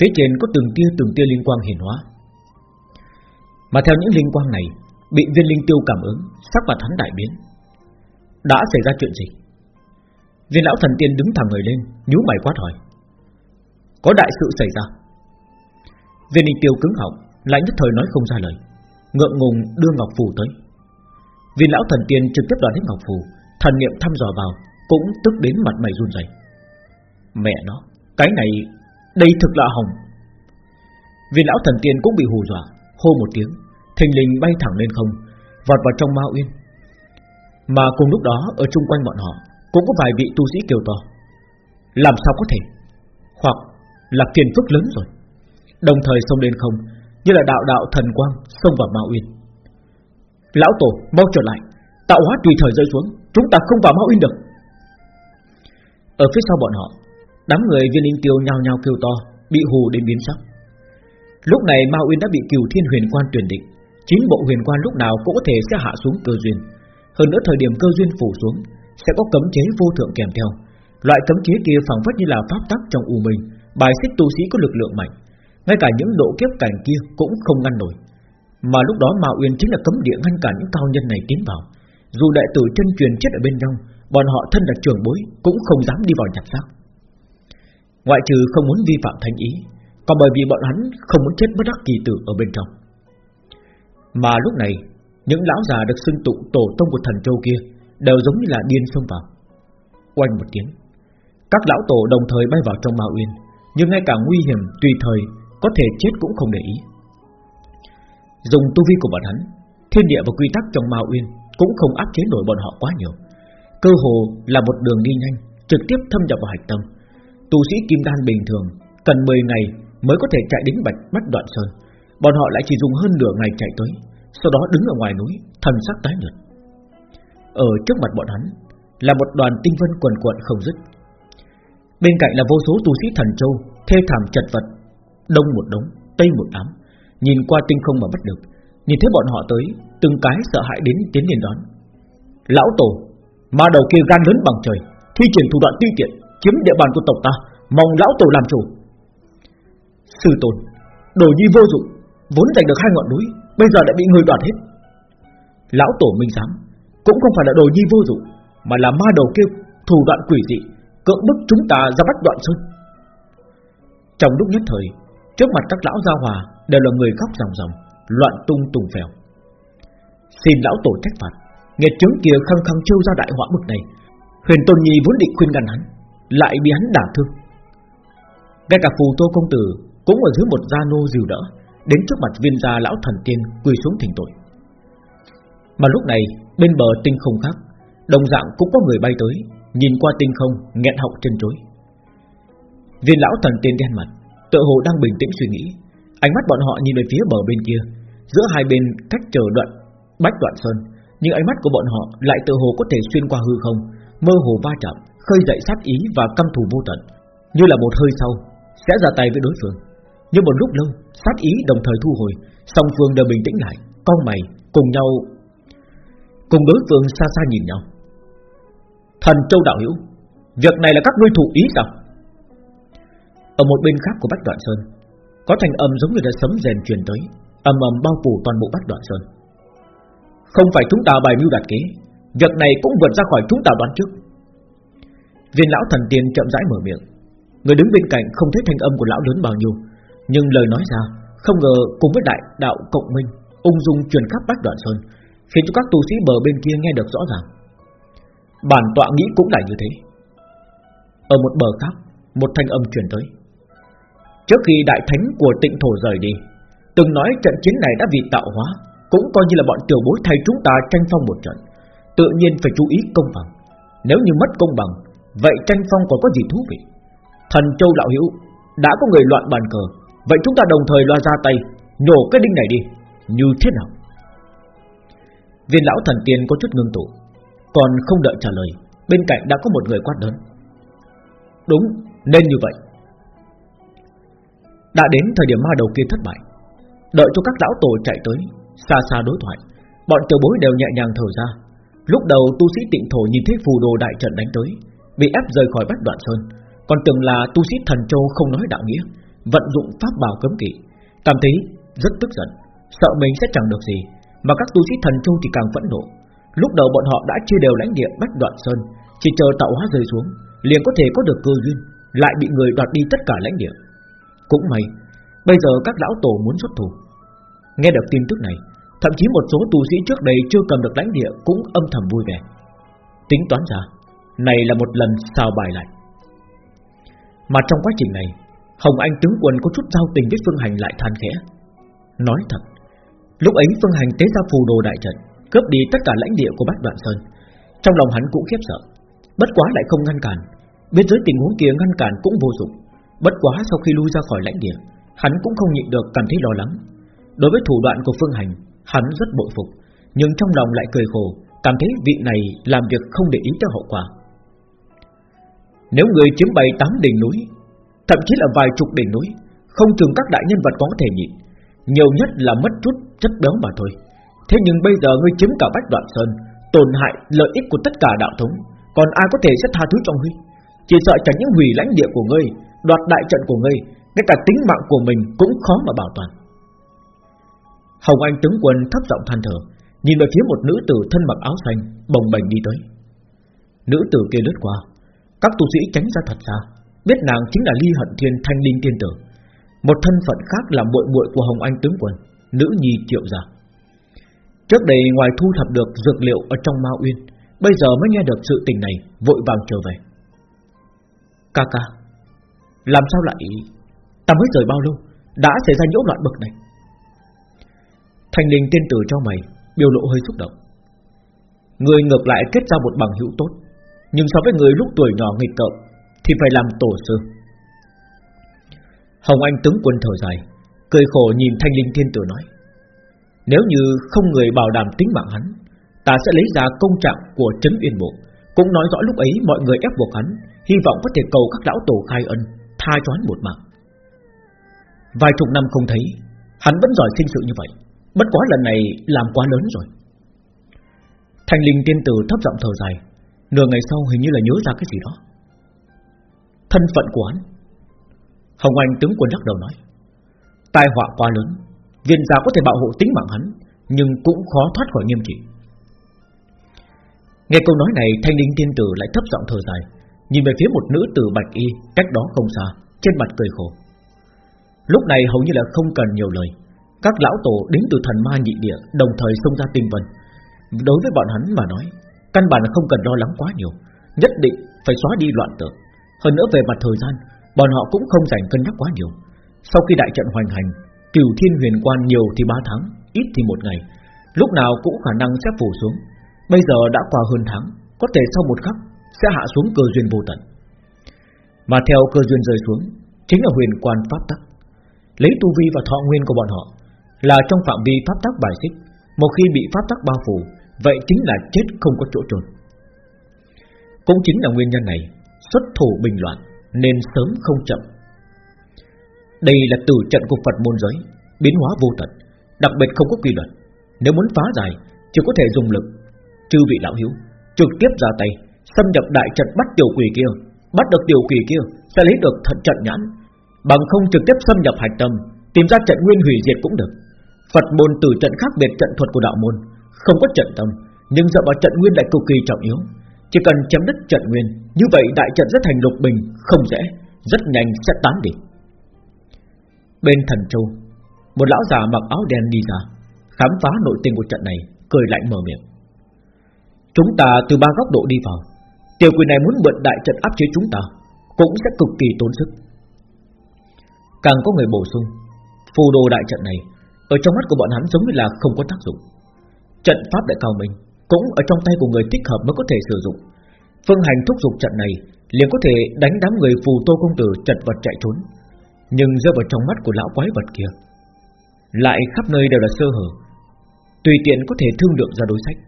Phía trên có từng tia từng tia linh quang hiển hóa. Mà theo những linh quang này, Bị viên linh tiêu cảm ứng, Sắc mặt hắn đại biến. Đã xảy ra chuyện gì? Viên lão thần tiên đứng thẳng người lên, nhíu mày quát hỏi. Có đại sự xảy ra. Viên linh tiêu cứng họng lại nhất thời nói không ra lời, Ngượng ngùng đưa ngọc phù tới. Viên lão thần tiên trực tiếp đoán đến ngọc phù, Thần niệm thăm dò vào, Cũng tức đến mặt mày run rẩy. Mẹ nó, Cái này đây thực là hồng Viên lão thần tiên cũng bị hù dọa, Hô một tiếng, Thình lình bay thẳng lên không, Vọt vào trong ma uyên. Mà cùng lúc đó, ở chung quanh bọn họ, Cũng có vài vị tu sĩ kêu to. Làm sao có thể? Hoặc là phiền phức lớn rồi. Đồng thời xông lên không, Như là đạo đạo thần quang xông vào ma uyên. Lão tổ, mau trở lại. Tạo hóa tùy thời rơi xuống, Chúng ta không vào ma uyên được. Ở phía sau bọn họ Đám người viên linh tiêu nhao nhao kêu to, Bị hù đến biến sắc. Lúc này Ma Uyên đã bị cửu thiên huyền quan tuyển định. Chính bộ huyền quan lúc nào cũng có thể sẽ hạ xuống cơ duyên. Hơn nữa thời điểm cơ duyên phủ xuống, Sẽ có cấm chế vô thượng kèm theo. Loại cấm chế kia phảng phất như là pháp tắc trong u minh, Bài xích tu sĩ có lực lượng mạnh. Ngay cả những độ kiếp cảnh kia cũng không ngăn nổi. Mà lúc đó Ma Uyên chính là cấm địa ngăn cản những cao nhân này tiến vào. Dù đại tử chân truyền chết ở bên trong, Bọn họ thân là trường bối Cũng không dám đi vào nhặt xác. Ngoại trừ không muốn vi phạm thanh ý, Còn bởi vì bọn hắn không muốn chết bất đắc kỳ tử ở bên trong. Mà lúc này, Những lão già được xưng tụng tổ tông của thần châu kia Đều giống như là điên xông vào. Quanh một tiếng, Các lão tổ đồng thời bay vào trong ma uyên, Nhưng ngay cả nguy hiểm tùy thời Có thể chết cũng không để ý. Dùng tu vi của bọn hắn, Thiên địa và quy tắc trong ma uyên Cũng không áp chế nổi bọn họ quá nhiều. Cơ hồ là một đường đi nhanh, Trực tiếp thâm nhập vào hạch tâm. Tu sĩ kim đan bình thường Cần 10 ngày mới có thể chạy đến bạch bắt đoạn sơn. Bọn họ lại chỉ dùng hơn nửa ngày chạy tới Sau đó đứng ở ngoài núi Thần sắc tái nhợt. Ở trước mặt bọn hắn Là một đoàn tinh vân quần quận không dứt. Bên cạnh là vô số tu sĩ thần châu Thê thảm chật vật Đông một đống, tây một đám Nhìn qua tinh không mà bất được Nhìn thấy bọn họ tới Từng cái sợ hãi đến tiến lên đón. Lão tổ Ma đầu kia gan lớn bằng trời Thi triển thủ đoạn ti tiện chiếm địa bàn của tộc ta, mong lão tổ làm chủ. Sư tôn, đồ nhi vô dụng, vốn giành được hai ngọn núi, bây giờ lại bị người đoạt hết. Lão tổ minh giám, cũng không phải là đồ nhi vô dụng, mà là ma đầu kia thủ đoạn quỷ dị, cưỡng bức chúng ta ra bắt đoạn sơn. Trong lúc nhất thời, trước mặt các lão gia hòa đều là người khóc ròng ròng, loạn tung tùng phèo. Xin lão tổ trách phạt, nghiệt chứng kia khăng khăng trêu ra đại họa bực này. Huyền Tôn Nhi vốn định khuyên ngăn hắn, lại bị hắn đả thương. Ngay cả phù tô công tử cũng ở dưới một gia nô dìu đỡ, đến trước mặt viên gia lão thần tiên quỳ xuống thỉnh tội. Mà lúc này bên bờ tinh không khác, đồng dạng cũng có người bay tới, nhìn qua tinh không nghẹn họng chân chối. Viên lão thần tiên đen mặt, tự hồ đang bình tĩnh suy nghĩ, ánh mắt bọn họ nhìn về phía bờ bên kia, giữa hai bên cách chờ đoạn bách đoạn sơn, nhưng ánh mắt của bọn họ lại tự hồ có thể xuyên qua hư không, mơ hồ va chạm, khơi dậy sát ý và căm thù vô tận, như là một hơi sau sẽ ra tay với đối phương. Nhưng một lúc lâu, sát ý đồng thời thu hồi, song phương đều bình tĩnh lại, con mày cùng nhau cùng đối phương xa xa nhìn nhau. Thần Châu đạo hữu, việc này là các ngươi thủ ý sao? Ở một bên khác của Bách Đoạn Sơn, có thành âm giống như là sấm rèn truyền tới, ầm ầm bao phủ toàn bộ Bách Đoạn Sơn. Không phải chúng ta bài mưu đặt kế, việc này cũng vượt ra khỏi chúng ta đoán trước. Viên lão thần tiên chậm rãi mở miệng. Người đứng bên cạnh không thấy thanh âm của lão lớn bao nhiêu, Nhưng lời nói ra, Không ngờ cùng với đại đạo cộng minh, Ung dung truyền khắp bách đoạn sơn, Khiến cho các tu sĩ bờ bên kia nghe được rõ ràng. Bản tọa nghĩ cũng là như thế. Ở một bờ khác, Một thanh âm truyền tới. Trước khi đại thánh của tịnh thổ rời đi, Từng nói trận chiến này đã vì tạo hóa, Cũng coi như là bọn tiểu bối thay chúng ta tranh phong một trận, Tự nhiên phải chú ý công bằng. Nếu như mất công bằng Vậy tranh phong còn có gì thú vị? Thần Châu Lão Hữu, Đã có người loạn bàn cờ. Vậy chúng ta đồng thời loa ra tay Nhổ cái đinh này đi. Như thế nào? Viên lão thần tiên có chút ngưng tụ, Còn không đợi trả lời, Bên cạnh đã có một người quát lớn. Đúng, nên như vậy. Đã đến thời điểm ma đầu kia thất bại, Đợi cho các lão tổ chạy tới, Xa xa đối thoại. Bọn tiểu bối đều nhẹ nhàng thở ra. Lúc đầu tu sĩ tịnh thổ nhìn thấy phù đồ đại trận đánh tới Bị ép rời khỏi bách đoạn sơn. Còn tưởng là tu sĩ thần châu không nói đạo nghĩa, Vận dụng pháp bảo cấm kỵ. Cảm thấy rất tức giận, Sợ mình sẽ chẳng được gì, Mà các tu sĩ thần châu thì càng phẫn nộ. Lúc đầu bọn họ đã chia đều lãnh địa bách đoạn sơn, Chỉ chờ tạo hóa rơi xuống, liền có thể có được cơ duyên, Lại bị người đoạt đi tất cả lãnh địa. Cũng may, Bây giờ các lão tổ muốn xuất thủ. Nghe được tin tức này, Thậm chí một số tu sĩ trước đây chưa cầm được lãnh địa Cũng âm thầm vui vẻ. Tính toán ra này là một lần sao bài lại. Mà trong quá trình này, Hồng Anh tướng quân có chút giao tình với Phương Hành lại than khẽ. Nói thật, Lúc ấy Phương Hành tế ra phù đồ đại trận, Cướp đi tất cả lãnh địa của bát Đoạn Sơn. Trong lòng hắn cũng khiếp sợ, Bất quá lại không ngăn cản. Biết dưới tình huống kia ngăn cản cũng vô dụng. Bất quá sau khi lui ra khỏi lãnh địa, Hắn cũng không nhịn được cảm thấy lo lắng. Đối với thủ đoạn của Phương Hành, Hắn rất bội phục, Nhưng trong lòng lại cười khổ, Cảm thấy vị này làm việc không để ý tới hậu quả. Nếu người chiếm bày tám đỉnh núi, Thậm chí là vài chục đỉnh núi, Không chừng các đại nhân vật có thể nhịn. Nhiều nhất là mất chút chất béo mà thôi. Thế nhưng bây giờ ngươi chiếm cả bách đoạn sơn, Tổn hại lợi ích của tất cả đạo thống, Còn ai có thể sẽ tha thứ cho ngươi? Chỉ sợ chẳng những hủy lãnh địa của ngươi, Đoạt đại trận của ngươi, Ngay cả tính mạng của mình cũng khó mà bảo toàn. Hồng Anh tướng quân thấp giọng than thở, Nhìn về phía một nữ tử thân mặc áo xanh, Bồng bềnh đi tới. Nữ tử kia lướt qua các tu sĩ tránh ra thật xa Biết nàng chính là Ly Hận Thiên Thanh Linh Tiên Tử. Một thân phận khác là muội muội của Hồng Anh tướng quân, Nữ nhi triệu gia. Trước đây ngoài thu thập được dược liệu ở trong Ma Uyên, Bây giờ mới nghe được sự tình này, Vội vàng trở về. Ca ca, Làm sao lại, Ta mới rời bao lâu, Đã xảy ra nhiễu loạn bậc này? Thành linh tiên tử cho mày, Biểu lộ hơi xúc động. Người ngược lại kết ra một bằng hữu tốt nhưng so với người lúc tuổi nhỏ nghịch cợm Thì phải làm tổ sư. Hồng Anh tướng quân thở dài, Cười khổ nhìn thanh linh thiên tử nói, Nếu như không người bảo đảm tính mạng hắn, Ta sẽ lấy ra công trạng của trấn uyên bộ, Cũng nói rõ lúc ấy mọi người ép buộc hắn, Hy vọng có thể cầu các lão tổ khai ân, Tha cho hắn một mạng. Vài chục năm không thấy, Hắn vẫn giỏi sinh sự như vậy, Bất quá lần này làm quá lớn rồi. Thanh linh tiên tử thấp giọng thở dài Nửa ngày sau hình như là nhớ ra cái gì đó. Thân phận của hắn. Hồng Anh tướng quân lắc đầu nói, Tai họa quá lớn, Viên gia có thể bảo hộ tính mạng hắn, Nhưng cũng khó thoát khỏi nghiêm trị Nghe câu nói này, Thanh linh tiên tử lại thấp giọng thở dài, Nhìn về phía một nữ tử bạch y Cách đó không xa, Trên mặt cười khổ. Lúc này hầu như là không cần nhiều lời, các lão tổ đến từ thần ma nhị địa, Đồng thời xông ra tinh vân Đối với bọn hắn mà nói Căn bản không cần lo lắng quá nhiều Nhất định phải xóa đi loạn tượng Hơn nữa về mặt thời gian Bọn họ cũng không dành cân nhắc quá nhiều. Sau khi đại trận hoành hành Cửu thiên huyền quan nhiều thì 3 tháng Ít thì một ngày. Lúc nào cũng khả năng sẽ phủ xuống. Bây giờ đã qua hơn tháng Có thể sau một khắc sẽ hạ xuống cơ duyên vô tận. Mà theo cơ duyên rơi xuống Chính là huyền quan pháp tắc. Lấy tu vi và thọ nguyên của bọn họ là trong phạm vi pháp tắc bài xích, một khi bị pháp tắc bao phủ, vậy chính là chết không có chỗ trốn. Cũng chính là nguyên nhân này, xuất thủ bình loạn nên sớm không chậm. Đây là tử trận của Phật môn giới, biến hóa vô tận, đặc biệt không có quy luật. Nếu muốn phá giải, chỉ có thể dùng lực. Chư vị lão hiếu, trực tiếp ra tay, xâm nhập đại trận bắt tiểu quỷ kia, bắt được tiểu quỷ kia sẽ lấy được thật trận nhãn, bằng không trực tiếp xâm nhập hạch tâm, tìm ra trận nguyên hủy diệt cũng được. Phật môn tử trận khác biệt trận thuật của đạo môn không có trận tâm, Nhưng dựa vào trận nguyên lại cực kỳ trọng yếu. Chỉ cần chém đứt trận nguyên, Như vậy đại trận rất thành lục bình, Không dễ, Rất nhanh sẽ tán đi. Bên thần châu, Một lão già mặc áo đen đi ra, Khám phá nội tình của trận này, Cười lạnh mở miệng. Chúng ta từ ba góc độ đi vào. Tiểu quỷ này muốn mượn đại trận áp chế chúng ta, Cũng sẽ cực kỳ tốn sức. Càng có người bổ sung, Phù đồ đại trận này, ở trong mắt của bọn hắn giống như là không có tác dụng. Trận pháp đại cao minh Cũng ở trong tay của người thích hợp mới có thể sử dụng. Phương hành thúc giục trận này, liền có thể đánh đám người phù tô công tử chật vật chạy trốn. Nhưng rơi vào trong mắt của lão quái vật kia, Lại khắp nơi đều là sơ hở, Tùy tiện có thể thương lượng ra đối sách.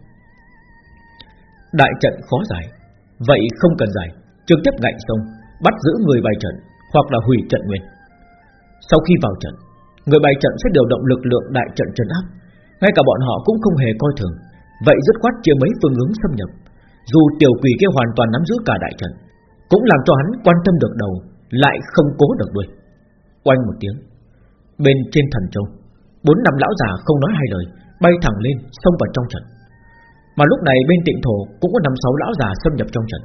Đại trận khó giải, Vậy không cần giải, Trực tiếp ngạnh sông, Bắt giữ người bài trận Hoặc là hủy trận nguyên. Sau khi vào trận, Người bài trận sẽ điều động lực lượng đại trận trấn áp ngay cả bọn họ cũng không hề coi thường. Vậy dứt khoát chia mấy phương hướng xâm nhập. Dù tiểu quỷ kia hoàn toàn nắm giữ cả đại trận, Cũng làm cho hắn quan tâm được đầu, Lại không cố được đuôi. Quanh một tiếng, Bên trên thần châu, Bốn năm lão già không nói hai lời, Bay thẳng lên, xông vào trong trận. Mà lúc này bên tịnh thổ Cũng có năm sáu lão già xâm nhập trong trận.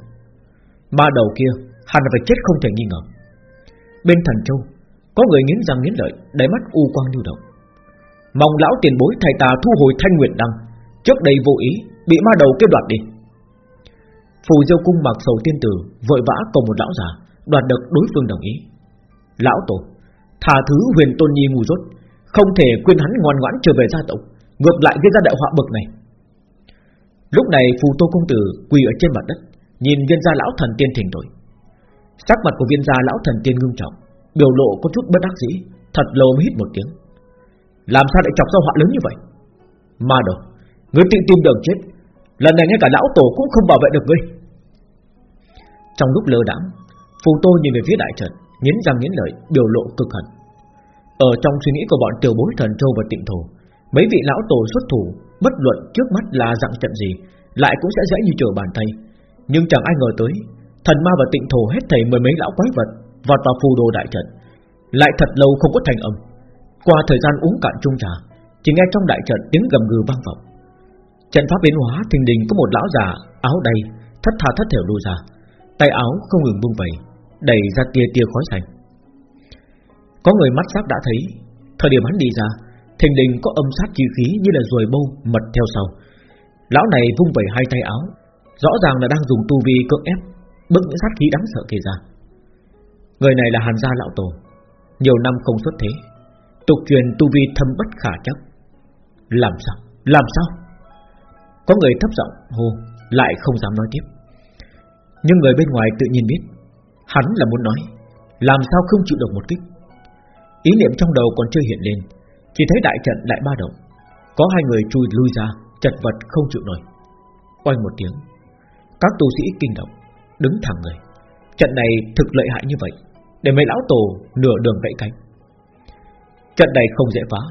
Ma đầu kia, hẳn phải chết không thể nghi ngờ. Bên thần châu, Có người nghiến răng nghiến lợi, Đáy mắt u quang lưu động. Mong lão tiền bối thầy ta thu hồi thanh nguyện đăng. Trước đây vô ý, Bị ma đầu kia đoạt đi. Phù diêu cung mặc sầu tiên tử, Vội vã cầu một lão già, Đoạt được đối phương đồng ý. Lão tổ thả thứ huyền tôn nhi ngu dốt, Không thể khuyên hắn ngoan ngoãn trở về gia tộc, Ngược lại gây ra đại họa bực này. Lúc này phù tô công tử quỳ ở trên mặt đất, Nhìn viên gia lão thần tiên thỉnh tội. Sắc mặt của viên gia lão thần tiên ngưng trọng, Biểu lộ có chút bất đắc dĩ, Thật lâu mới hít một tiếng. Làm sao lại chọc ra họa lớn như vậy? Ma đầu Ngươi tự tìm đường chết. Lần này ngay cả lão tổ cũng không bảo vệ được ngươi. Trong lúc lơ đãng, Phù tô nhìn về phía đại trận Nhấn răng nhấn lợi, biểu lộ cực hận. Ở trong suy nghĩ của bọn tiểu bối thần châu và tịnh thổ, Mấy vị lão tổ xuất thủ, Bất luận trước mắt là dạng trận gì, Lại cũng sẽ dễ như trở bàn tay. Nhưng chẳng ai ngờ tới, Thần ma và tịnh thổ hết thầy mười mấy lão quái vật Vọt vào phù đồ đại trận, Lại thật lâu không có thành âm. Qua thời gian uống cạn chung trà Chỉ nghe trong đại trận tiếng gầm gừ vang vọng Trận pháp biến hóa thình đình có một lão già áo đầy thất tha thất thểu lùi ra, tay áo không ngừng bung vẩy, đẩy ra tia tia khói xanh. Có người mắt sắc đã thấy, thời điểm hắn đi ra, thình đình có âm sát chi khí như là ruồi bâu mật theo sau. Lão này vung vẩy hai tay áo, rõ ràng là đang dùng tu vi cưỡng ép bức những sát khí đáng sợ kia ra. Người này là Hàn gia lão tổ, nhiều năm không xuất thế, tục truyền tu vi thâm bất khả chắc. Làm sao? Làm sao? Có người thấp giọng hô, Lại không dám nói tiếp. Nhưng người bên ngoài tự nhiên biết. Hắn là muốn nói, Làm sao không chịu được một kích? Ý niệm trong đầu còn chưa hiện lên, Chỉ thấy đại trận lại ba động. Có hai người chui lui ra, Chật vật không chịu nổi. Oanh một tiếng, Các tu sĩ kinh động, Đứng thẳng người. Trận này thực lợi hại như vậy, Để mấy lão tổ nửa đường gãy cánh. Trận này không dễ phá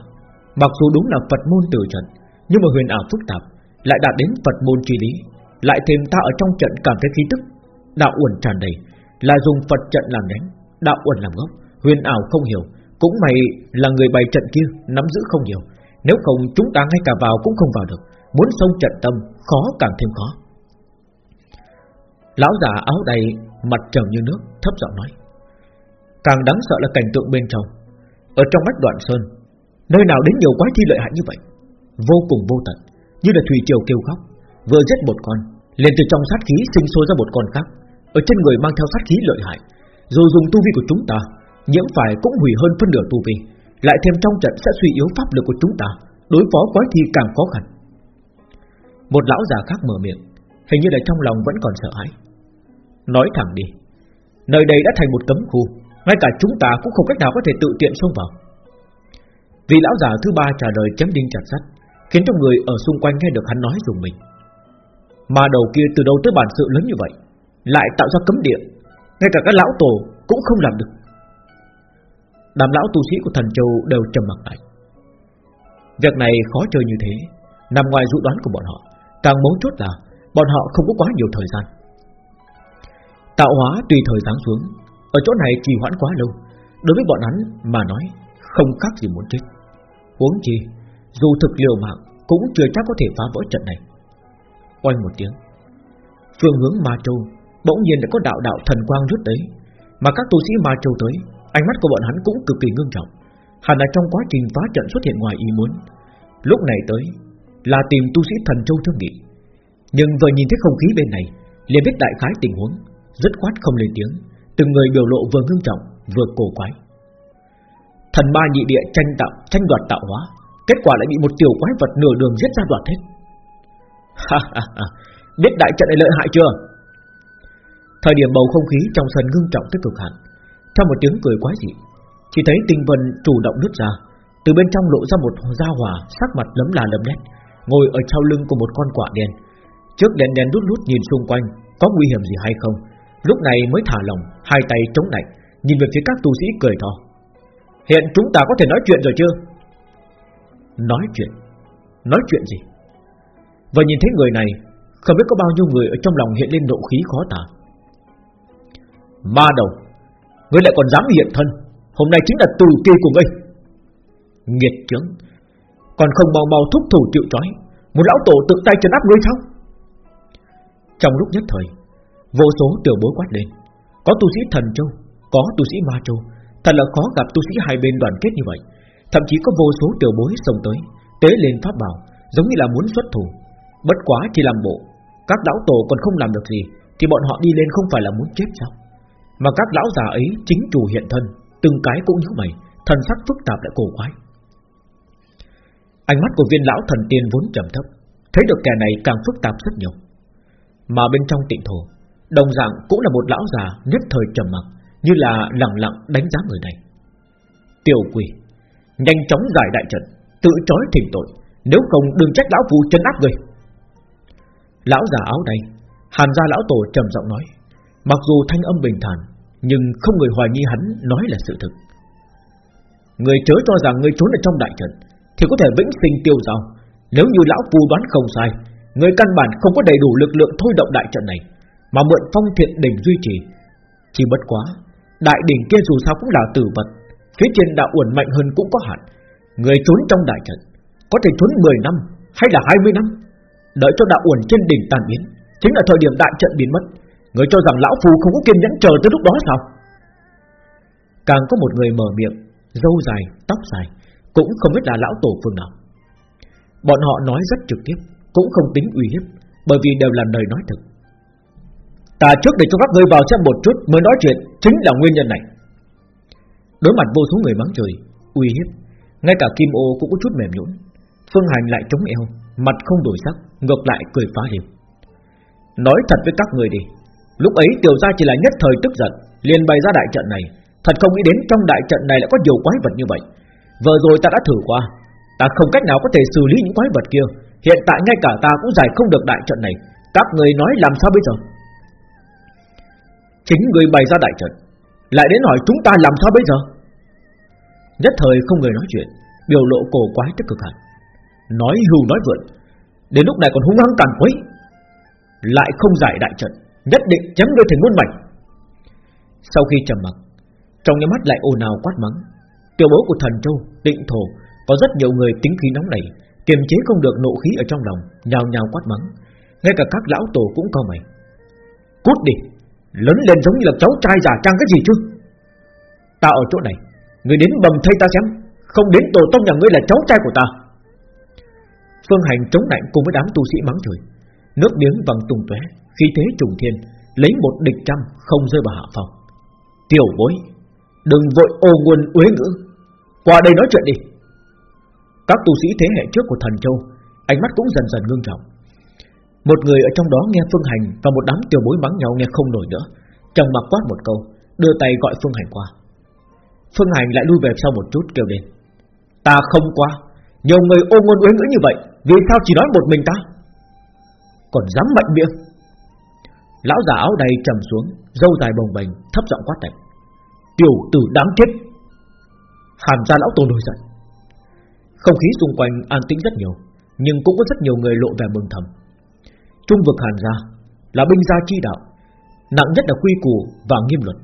Mặc dù đúng là Phật môn từ trận Nhưng mà huyền ảo phức tạp lại đạt đến Phật môn chi lý, lại thêm ta ở trong trận cảm thấy khí tức đạo uẩn tràn đầy, là dùng Phật trận làm đánh, đạo uẩn làm gốc, huyền ảo không hiểu, cũng mày là người bày trận kia nắm giữ không nhiều, nếu không chúng ta ngay cả vào cũng không vào được, muốn xông trận tâm khó càng thêm khó. Lão già áo đầy mặt trầm như nước, thấp giọng nói: càng đáng sợ là cảnh tượng bên trong, ở trong mắt đoạn sơn, nơi nào đến nhiều quái thi lợi hại như vậy, vô cùng vô tận như là thủy triều kêu khóc, vừa giết một con, liền từ trong sát khí sinh sôi ra một con khác, ở trên người mang theo sát khí lợi hại, dù dùng tu vi của chúng ta, nhiễm phải cũng hủy hơn phân nửa tu vi, lại thêm trong trận sẽ suy yếu pháp lực của chúng ta, đối phó quái thi càng khó khăn. Một lão già khác mở miệng, hình như là trong lòng vẫn còn sợ hãi. Nói thẳng đi, nơi đây đã thành một cấm khu, ngay cả chúng ta cũng không cách nào có thể tự tiện xông vào. Vì lão già thứ ba trả lời chém đinh chặt sắt, Khiến cho người ở xung quanh nghe được hắn nói dùng mình. Mà đầu kia từ đâu tới bản sự lớn như vậy Lại tạo ra cấm địa Ngay cả các lão tổ cũng không làm được. Đám lão tu sĩ của thần châu đều trầm mặc lại. Việc này khó chơi như thế Nằm ngoài dự đoán của bọn họ Càng mấu chốt là Bọn họ không có quá nhiều thời gian. Tạo hóa tùy thời giáng xuống ở chỗ này trì hoãn quá lâu. Đối với bọn hắn mà nói, Không khác gì muốn chết. Huống chi, dù thực liều mạng Cũng chưa chắc có thể phá vỡ trận này. Oanh một tiếng. Phương hướng Ma Châu Bỗng nhiên đã có đạo đạo thần quang rút tới. Mà các tu sĩ Ma Châu tới, Ánh mắt của bọn hắn cũng cực kỳ ngưng trọng. Hẳn là trong quá trình phá trận xuất hiện ngoài ý muốn. Lúc này tới, Là tìm tu sĩ thần châu thương nghị. Nhưng vừa nhìn thấy không khí bên này, liền biết đại khái tình huống Rất quát không lên tiếng. Từng người biểu lộ vừa ngưng trọng, vừa cổ quái. Thần ma nhị địa tranh tạo tranh đoạt tạo hóa, Kết quả lại bị một tiểu quái vật nửa đường giết ra đoạt hết. Ha ha ha. Biết đại trận này lợi hại chưa? Thời điểm bầu không khí trong sân ngưng trọng tới cực hạn, Theo một tiếng cười quái dị, Chỉ thấy tinh vân chủ động nứt ra, Từ bên trong lộ ra một da hỏa Sắc mặt lấm là lấm nét Ngồi ở sau lưng của một con quạ đen. Trước đèn đèn đút lút nhìn xung quanh, Có nguy hiểm gì hay không? Lúc này mới thả lòng, Hai tay chống lạnh, Nhìn về phía các tu sĩ cười to. Hiện chúng ta có thể nói chuyện rồi chưa? Nói chuyện? Nói chuyện gì? Và nhìn thấy người này, Không biết có bao nhiêu người ở trong lòng hiện lên nộ khí khó tả. Ma đầu, Ngươi lại còn dám hiện thân, Hôm nay chính là tù kỳ của ngươi. Nghiệt chứng Còn không mau mau thúc thủ chịu trói, Một lão tổ tự tay trấn áp ngươi sao? Trong lúc nhất thời Vô số tiểu bối quát lên. Có tu sĩ thần châu, Có tu sĩ ma châu. Thật là khó gặp tu sĩ hai bên đoàn kết như vậy. Thậm chí có vô số tiểu bối xông tới, Tế lên pháp bảo, Giống như là muốn xuất thủ. Bất quá chỉ làm bộ, Các lão tổ còn không làm được gì, Thì bọn họ đi lên không phải là muốn chết sao? Mà các lão già ấy chính chủ hiện thân, Từng cái cũng như mày, Thần sắc phức tạp lại cổ quái. Ánh mắt của viên lão thần tiên vốn trầm thấp, Thấy được kẻ này càng phức tạp rất nhiều. Mà bên trong tịnh thổ Đồng dạng cũng là một lão già Nhất thời trầm mặc, Như là lặng lặng đánh giá người này. Tiểu quỷ, Nhanh chóng giải đại trận, Tự trói thỉnh tội, Nếu không đừng trách lão phù chân áp người. Lão già áo đen, Hàn gia lão tổ trầm giọng nói, Mặc dù thanh âm bình thản, Nhưng không người hoài nghi hắn nói là sự thực. Người chớ cho rằng người trốn ở trong đại trận Thì có thể vĩnh sinh tiêu dao. Nếu như lão phù đoán không sai, Người căn bản không có đầy đủ lực lượng thôi động đại trận này. Mà mượn phong thiện đỉnh duy trì. Chỉ bất quá Đại đỉnh kia dù sao cũng là tử vật Phía trên đạo uẩn mạnh hơn cũng có hạn. Người trốn trong đại trận Có thể trốn 10 năm hay là 20 năm. Đợi cho đạo uẩn trên đỉnh tàn biến Chính là thời điểm đại trận biến mất. Người cho rằng lão phù không có kiên nhẫn chờ tới lúc đó sao? Càng có một người mở miệng Dâu dài, tóc dài Cũng không biết là lão tổ phương nào. Bọn họ nói rất trực tiếp Cũng không tính uy hiếp Bởi vì đều là lời nói thực Ta trước để cho các ngươi vào xem một chút Mới nói chuyện, Chính là nguyên nhân này. Đối mặt vô số người mắng trời Uy hiếp, Ngay cả Kim ô cũng có chút mềm nhũn. Phương Hành lại chống eo, Mặt không đổi sắc, Ngược lại cười phá lên Nói thật với các người đi, Lúc ấy tiểu gia chỉ là nhất thời tức giận, liền bày ra đại trận này. Thật không nghĩ đến trong đại trận này lại có nhiều quái vật như vậy. Vừa rồi ta đã thử qua, Ta không cách nào có thể xử lý những quái vật kia. Hiện tại ngay cả ta cũng giải không được đại trận này. Các người nói làm sao bây giờ? Chính người bày ra đại trận Lại đến hỏi chúng ta làm sao bây giờ? Nhất thời không người nói chuyện Biểu lộ cổ quái tức cực hẳn Nói hưu nói vượn Đến lúc này còn hung hăng tàn quấy. Lại không giải đại trận Nhất định chém đôi thành muôn mảnh. Sau khi trầm mặc Trong nhà mắt lại ồn ào quát mắng Tiểu bố của thần châu, định thổ Có rất nhiều người tính khí nóng nảy Kiềm chế không được nộ khí ở trong lòng Nhào nhào quát mắng Ngay cả các lão tổ cũng co mày. Cút đi! Lớn lên giống như là cháu trai giả trang cái gì chứ? Ta ở chỗ này, Người đến bầm thay ta xem, Không đến tổ tông nhà ngươi là cháu trai của ta. Phương Hành chống lạnh cùng với đám tu sĩ mắng chửi, Nước miếng văng tung tóe, Khí thế trùng thiên, Lấy một địch trăm không rơi vào hạ phòng. Tiểu bối, Đừng vội ô nguồn uế ngữ, Qua đây nói chuyện đi. Các tu sĩ thế hệ trước của thần châu, Ánh mắt cũng dần dần ngưng trọng. Một người ở trong đó nghe Phương Hành Và một đám tiểu bối mắng nhau nghe không nổi nữa. Trầm mặc quát một câu, Đưa tay gọi Phương Hành qua. Phương Hành lại lui về sau một chút kêu lên. Ta không qua. Nhiều người ôm ngôn uế ngữ như vậy, Vì sao chỉ nói một mình ta? Còn dám mạnh miệng. Lão già áo đầy trầm xuống Dâu dài bồng bềnh, thấp giọng quát lạnh Tiểu tử đáng chết. Hàn gia lão tổ nổi giận. Không khí xung quanh an tĩnh rất nhiều, Nhưng cũng có rất nhiều người lộ vẻ mừng thầm. Trung vực Hàn gia Là binh gia chi đạo, Nặng nhất là quy củ và nghiêm luật.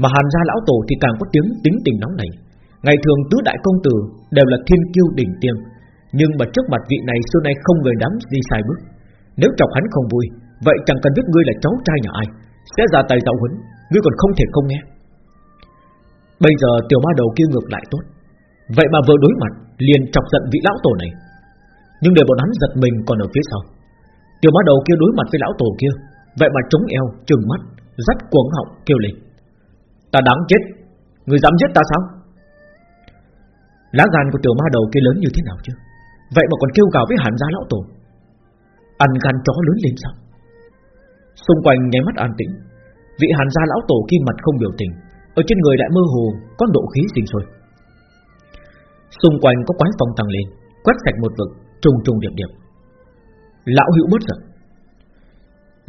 Mà Hàn gia lão tổ thì càng có tiếng tính tình nóng này Ngày thường tứ đại công tử Đều là thiên kiêu đỉnh tiêm, Nhưng mà trước mặt vị này xưa nay không người dám đi sai bước. Nếu chọc hắn không vui, Vậy chẳng cần biết ngươi là cháu trai nhà ai, Sẽ ra tay giáo huấn, Ngươi còn không thể không nghe. Bây giờ tiểu ma đầu kia ngược lại tốt. Vậy mà vừa đối mặt, liền chọc giận vị lão tổ này. Nhưng để bọn hắn giật mình còn ở phía sau. Tiểu ma đầu kia đối mặt với lão tổ kia Vậy mà chống eo, trừng mắt Dắt cuống họng kêu lên. Ta đáng chết. Người dám giết ta sao? Lá gan của tiểu ma đầu kia lớn như thế nào chứ? Vậy mà còn kêu gào với hàn gia lão tổ. Ăn gan chó lớn lên sao? Xung quanh nháy mắt an tĩnh. Vị hàn gia lão tổ kia mặt không biểu tình. Ở trên người lại mơ hồ Có độ khí sinh sôi. Xung quanh có quái phong tăng lên Quét sạch một vực trùng trùng điệp điệp. Lão hữu mất giận.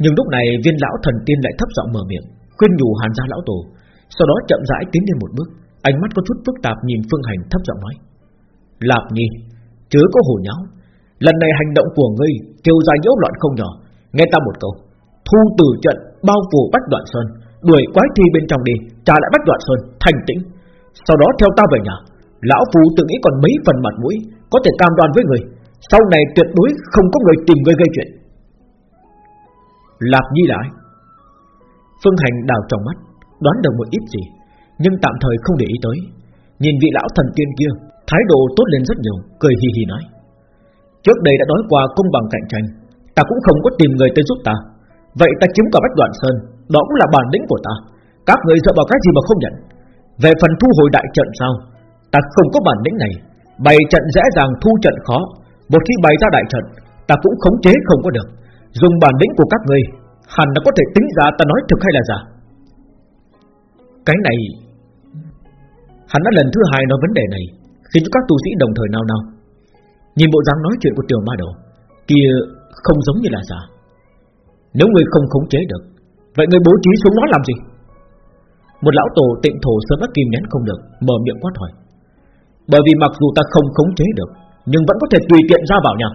Nhưng lúc này viên lão thần tiên lại thấp giọng mở miệng, Khuyên nhủ hàn gia lão tổ, Sau đó chậm rãi tiến lên một bước, Ánh mắt có chút phức tạp nhìn Phương Hành thấp giọng nói Lạp nhi, Chớ có hồ nháo. Lần này hành động của ngươi kêu ra nhiễu loạn không nhỏ. Nghe ta một câu, Thu tử trận bao phủ bắt đoạn sơn, Đuổi quái thi bên trong đi, Trả lại bắt đoạn sơn, thành tĩnh. Sau đó theo ta về nhà, Lão phù tự nghĩ còn mấy phần mặt mũi, Có thể cam đoan với người. Sau này tuyệt đối không có người tìm người gây chuyện. Lạp Nhi lại Phương Hành đào trong mắt, Đoán được một ít gì, Nhưng tạm thời không để ý tới. Nhìn vị lão thần tiên kia, Thái độ tốt lên rất nhiều, Cười hì hì nói. Trước đây đã nói qua công bằng cạnh tranh, Ta cũng không có tìm người tới giúp ta. Vậy ta chiếm cả bách đoạn sơn, Đó cũng là bản lĩnh của ta. Các người dựa vào cái gì mà không nhận? Về phần thu hồi đại trận sao? Ta không có bản lĩnh này. Bày trận dễ dàng, thu trận khó một khi bày ra đại trận, Ta cũng khống chế không có được. Dùng bản lĩnh của các người, Hẳn là có thể tính ra ta nói thực hay là giả. Cái này, Hắn đã lần thứ hai nói vấn đề này, Khiến cho các tu sĩ đồng thời nào nào Nhìn bộ dáng nói chuyện của tiểu ma đầu, Kia không giống như là giả. Nếu người không khống chế được, Vậy người bố trí xuống nó làm gì? Một lão tổ tịnh thổ sớm đã kìm nén không được, Mở miệng quát hỏi. Bởi vì mặc dù ta không khống chế được nhưng vẫn có thể tùy tiện ra vào nhà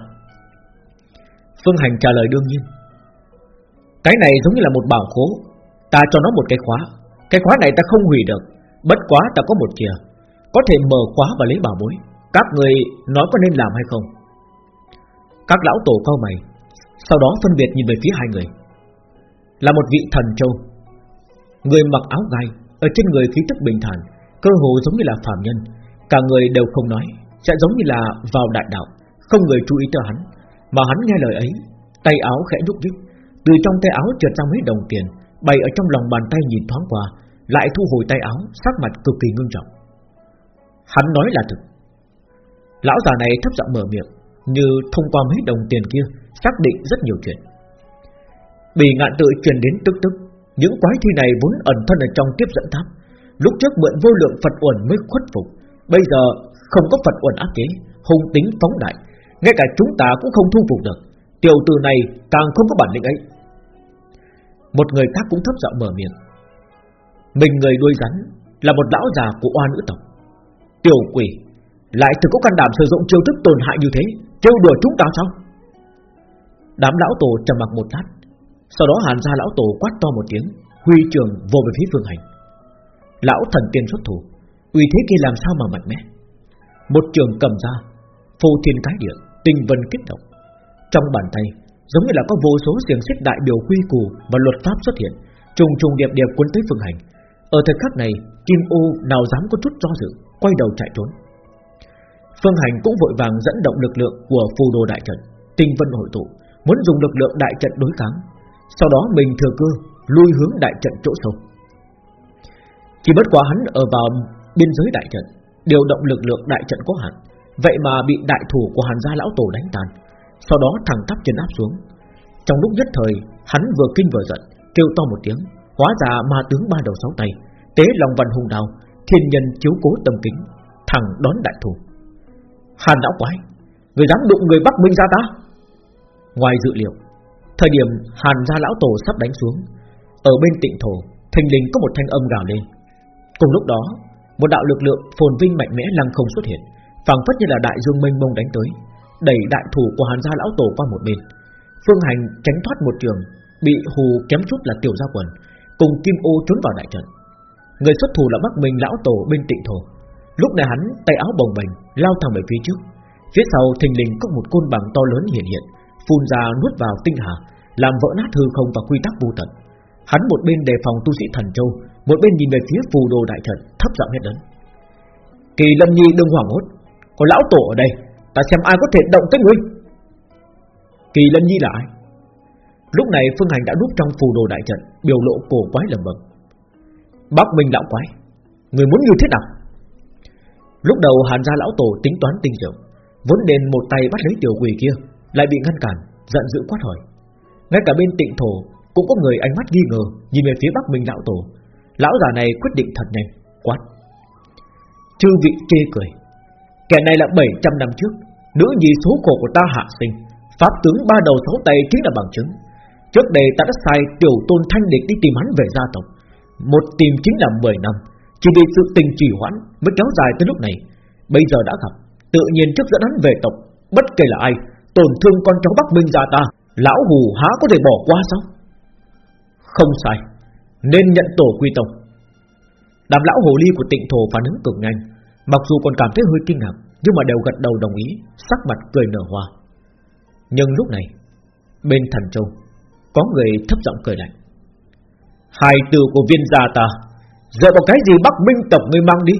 Phương Hành trả lời đương nhiên. Cái này giống như là một bảo khố. Ta cho nó một cái khóa. Cái khóa này ta không hủy được. Bất quá ta có một chìa. Có thể mở khóa và lấy bảo bối. Các người nói có nên làm hay không? Các lão tổ cao mày, Sau đó phân biệt nhìn về phía hai người. Là một vị thần châu. Người mặc áo gai, Ở trên người khí tức bình thản, Cơ hồ giống như là phạm nhân. Cả người đều không nói. Sẽ giống như là vào đại đạo, Không người chú ý tới hắn. Mà hắn nghe lời ấy, Tay áo khẽ nhúc nhích, Từ trong tay áo trượt ra mấy đồng tiền, Bày ở trong lòng bàn tay nhìn thoáng qua, Lại thu hồi tay áo, Sắc mặt cực kỳ ngưng trọng. Hắn nói là thực Lão già này thấp giọng mở miệng, Như thông qua mấy đồng tiền kia, Xác định rất nhiều chuyện. Bì ngạn tự truyền đến tức tức, Những quái thi này vốn ẩn thân ở trong tiếp dẫn tháp. Lúc trước mượn vô lượng Phật uẩn mới khuất phục, Bây giờ không có Phật uẩn áp chế Hung tính phóng đại, Ngay cả chúng ta cũng không thu phục được. Tiểu từ này càng không có bản lĩnh ấy. Một người khác cũng thấp giọng mở miệng. Mình người đuôi rắn Là một lão già của oan nữ tộc. Tiểu quỷ, Lại thực có can đảm sử dụng chiêu thức tổn hại như thế, Trêu đùa chúng ta sao? Đám lão tổ trầm mặc một lát, Sau đó hàn ra lão tổ quát to một tiếng, Huy trường vô về phía phương hành. Lão thần tiên xuất thủ, Uy thế kia làm sao mà mạnh mẽ? Một trường cầm ra, Phô thiên cái địa, Tinh vân kích động. Trong bàn tay, Giống như là có vô số xiềng xích đại biểu quy củ Và luật pháp xuất hiện, Trùng trùng điệp điệp cuốn tới phương hành. Ở thời khắc này, Kim ô nào dám có chút do dự, Quay đầu chạy trốn. Phương hành cũng vội vàng dẫn động lực lượng Của phù đồ đại trận, Tinh vân hội tụ, Muốn dùng lực lượng đại trận đối kháng. Sau đó mình thừa cơ, lui hướng đại trận chỗ sâu. Chỉ bất quá hắn ở vào biên giới đại trận Điều động lực lượng đại trận có hạn. Vậy mà bị đại thủ của hàn gia lão tổ đánh tàn Sau đó thẳng tắp chân áp xuống. Trong lúc nhất thời, Hắn vừa kinh vừa giận, Kêu to một tiếng, Hóa ra ma tướng ba đầu sáu tay, Tế lòng văn hùng đào Thiên nhân chiếu cố tâm kính, Thẳng đón đại thủ. Hàn lão quái, Người dám đụng người Bắc Minh gia ta? Ngoài dự liệu, Thời điểm Hàn gia lão tổ sắp đánh xuống, Ở bên tịnh thổ, Thình lình có một thanh âm gào lên. Cùng lúc đó một đạo lực lượng phồn vinh mạnh mẽ lăng không xuất hiện phảng phất như là đại dương mênh mông đánh tới Đẩy đại thủ của Hàn gia lão tổ qua một bên. Phương Hành tránh thoát một trường Bị hù kém chút là tiểu gia quần Cùng Kim ô trốn vào đại trận. Người xuất thủ là Bắc Minh lão tổ bên tịnh thổ. Lúc này hắn tay áo bồng bềnh lao thẳng về phía trước. Phía sau thình lình có một côn bằng to lớn hiện hiện phun ra nuốt vào tinh hà, làm vỡ nát hư không và quy tắc vô tận. Hắn một bên đề phòng tu sĩ thần châu, một bên nhìn về phía phù đồ đại trận, thấp giọng hét lớn: Kỳ Lâm Nhi đừng hoảng hốt, có lão tổ ở đây, ta xem ai có thể động tới ngươi. Kỳ Lâm Nhi là ai? Lúc này Phương Hành đã núp trong phù đồ đại trận, biểu lộ cổ quái lẩm bẩm. Bắc Minh lão quái, người muốn như thế nào? Lúc đầu Hàn gia lão tổ tính toán tinh diệu, vốn đền một tay bắt lấy tiểu quỷ kia, lại bị ngăn cản, giận dữ quát hỏi. Ngay cả bên tịnh thổ cũng có người ánh mắt nghi ngờ nhìn về phía Bắc Minh lão tổ, Lão già này quyết định thật nhanh, Quát. Chư vị chê cười. Kẻ này là 700 năm trước, Nữ nhi số khổ của ta hạ sinh. Pháp tướng ba đầu sáu tay chính là bằng chứng. Trước đây ta đã sai tiểu tôn thanh địch đi tìm hắn về gia tộc. Một tìm chính là 10 năm. Chỉ vì sự tình trì hoãn Mới kéo dài tới lúc này. Bây giờ đã gặp, Tự nhiên trước dẫn hắn về tộc. Bất kể là ai, Tổn thương con cháu Bắc Minh gia ta, Lão hù há có thể bỏ qua sao? Không sai. Nên nhận tổ quy tông. Đám lão hồ ly của tịnh thổ phản ứng cực nhanh, Mặc dù còn cảm thấy hơi kinh ngạc, Nhưng mà đều gật đầu đồng ý, Sắc mặt cười nở hoa. Nhưng lúc này, Bên thần châu, Có người thấp giọng cười lạnh. Hai từ của viên gia ta, Dựa vào cái gì Bắc Minh tộc ngươi mang đi?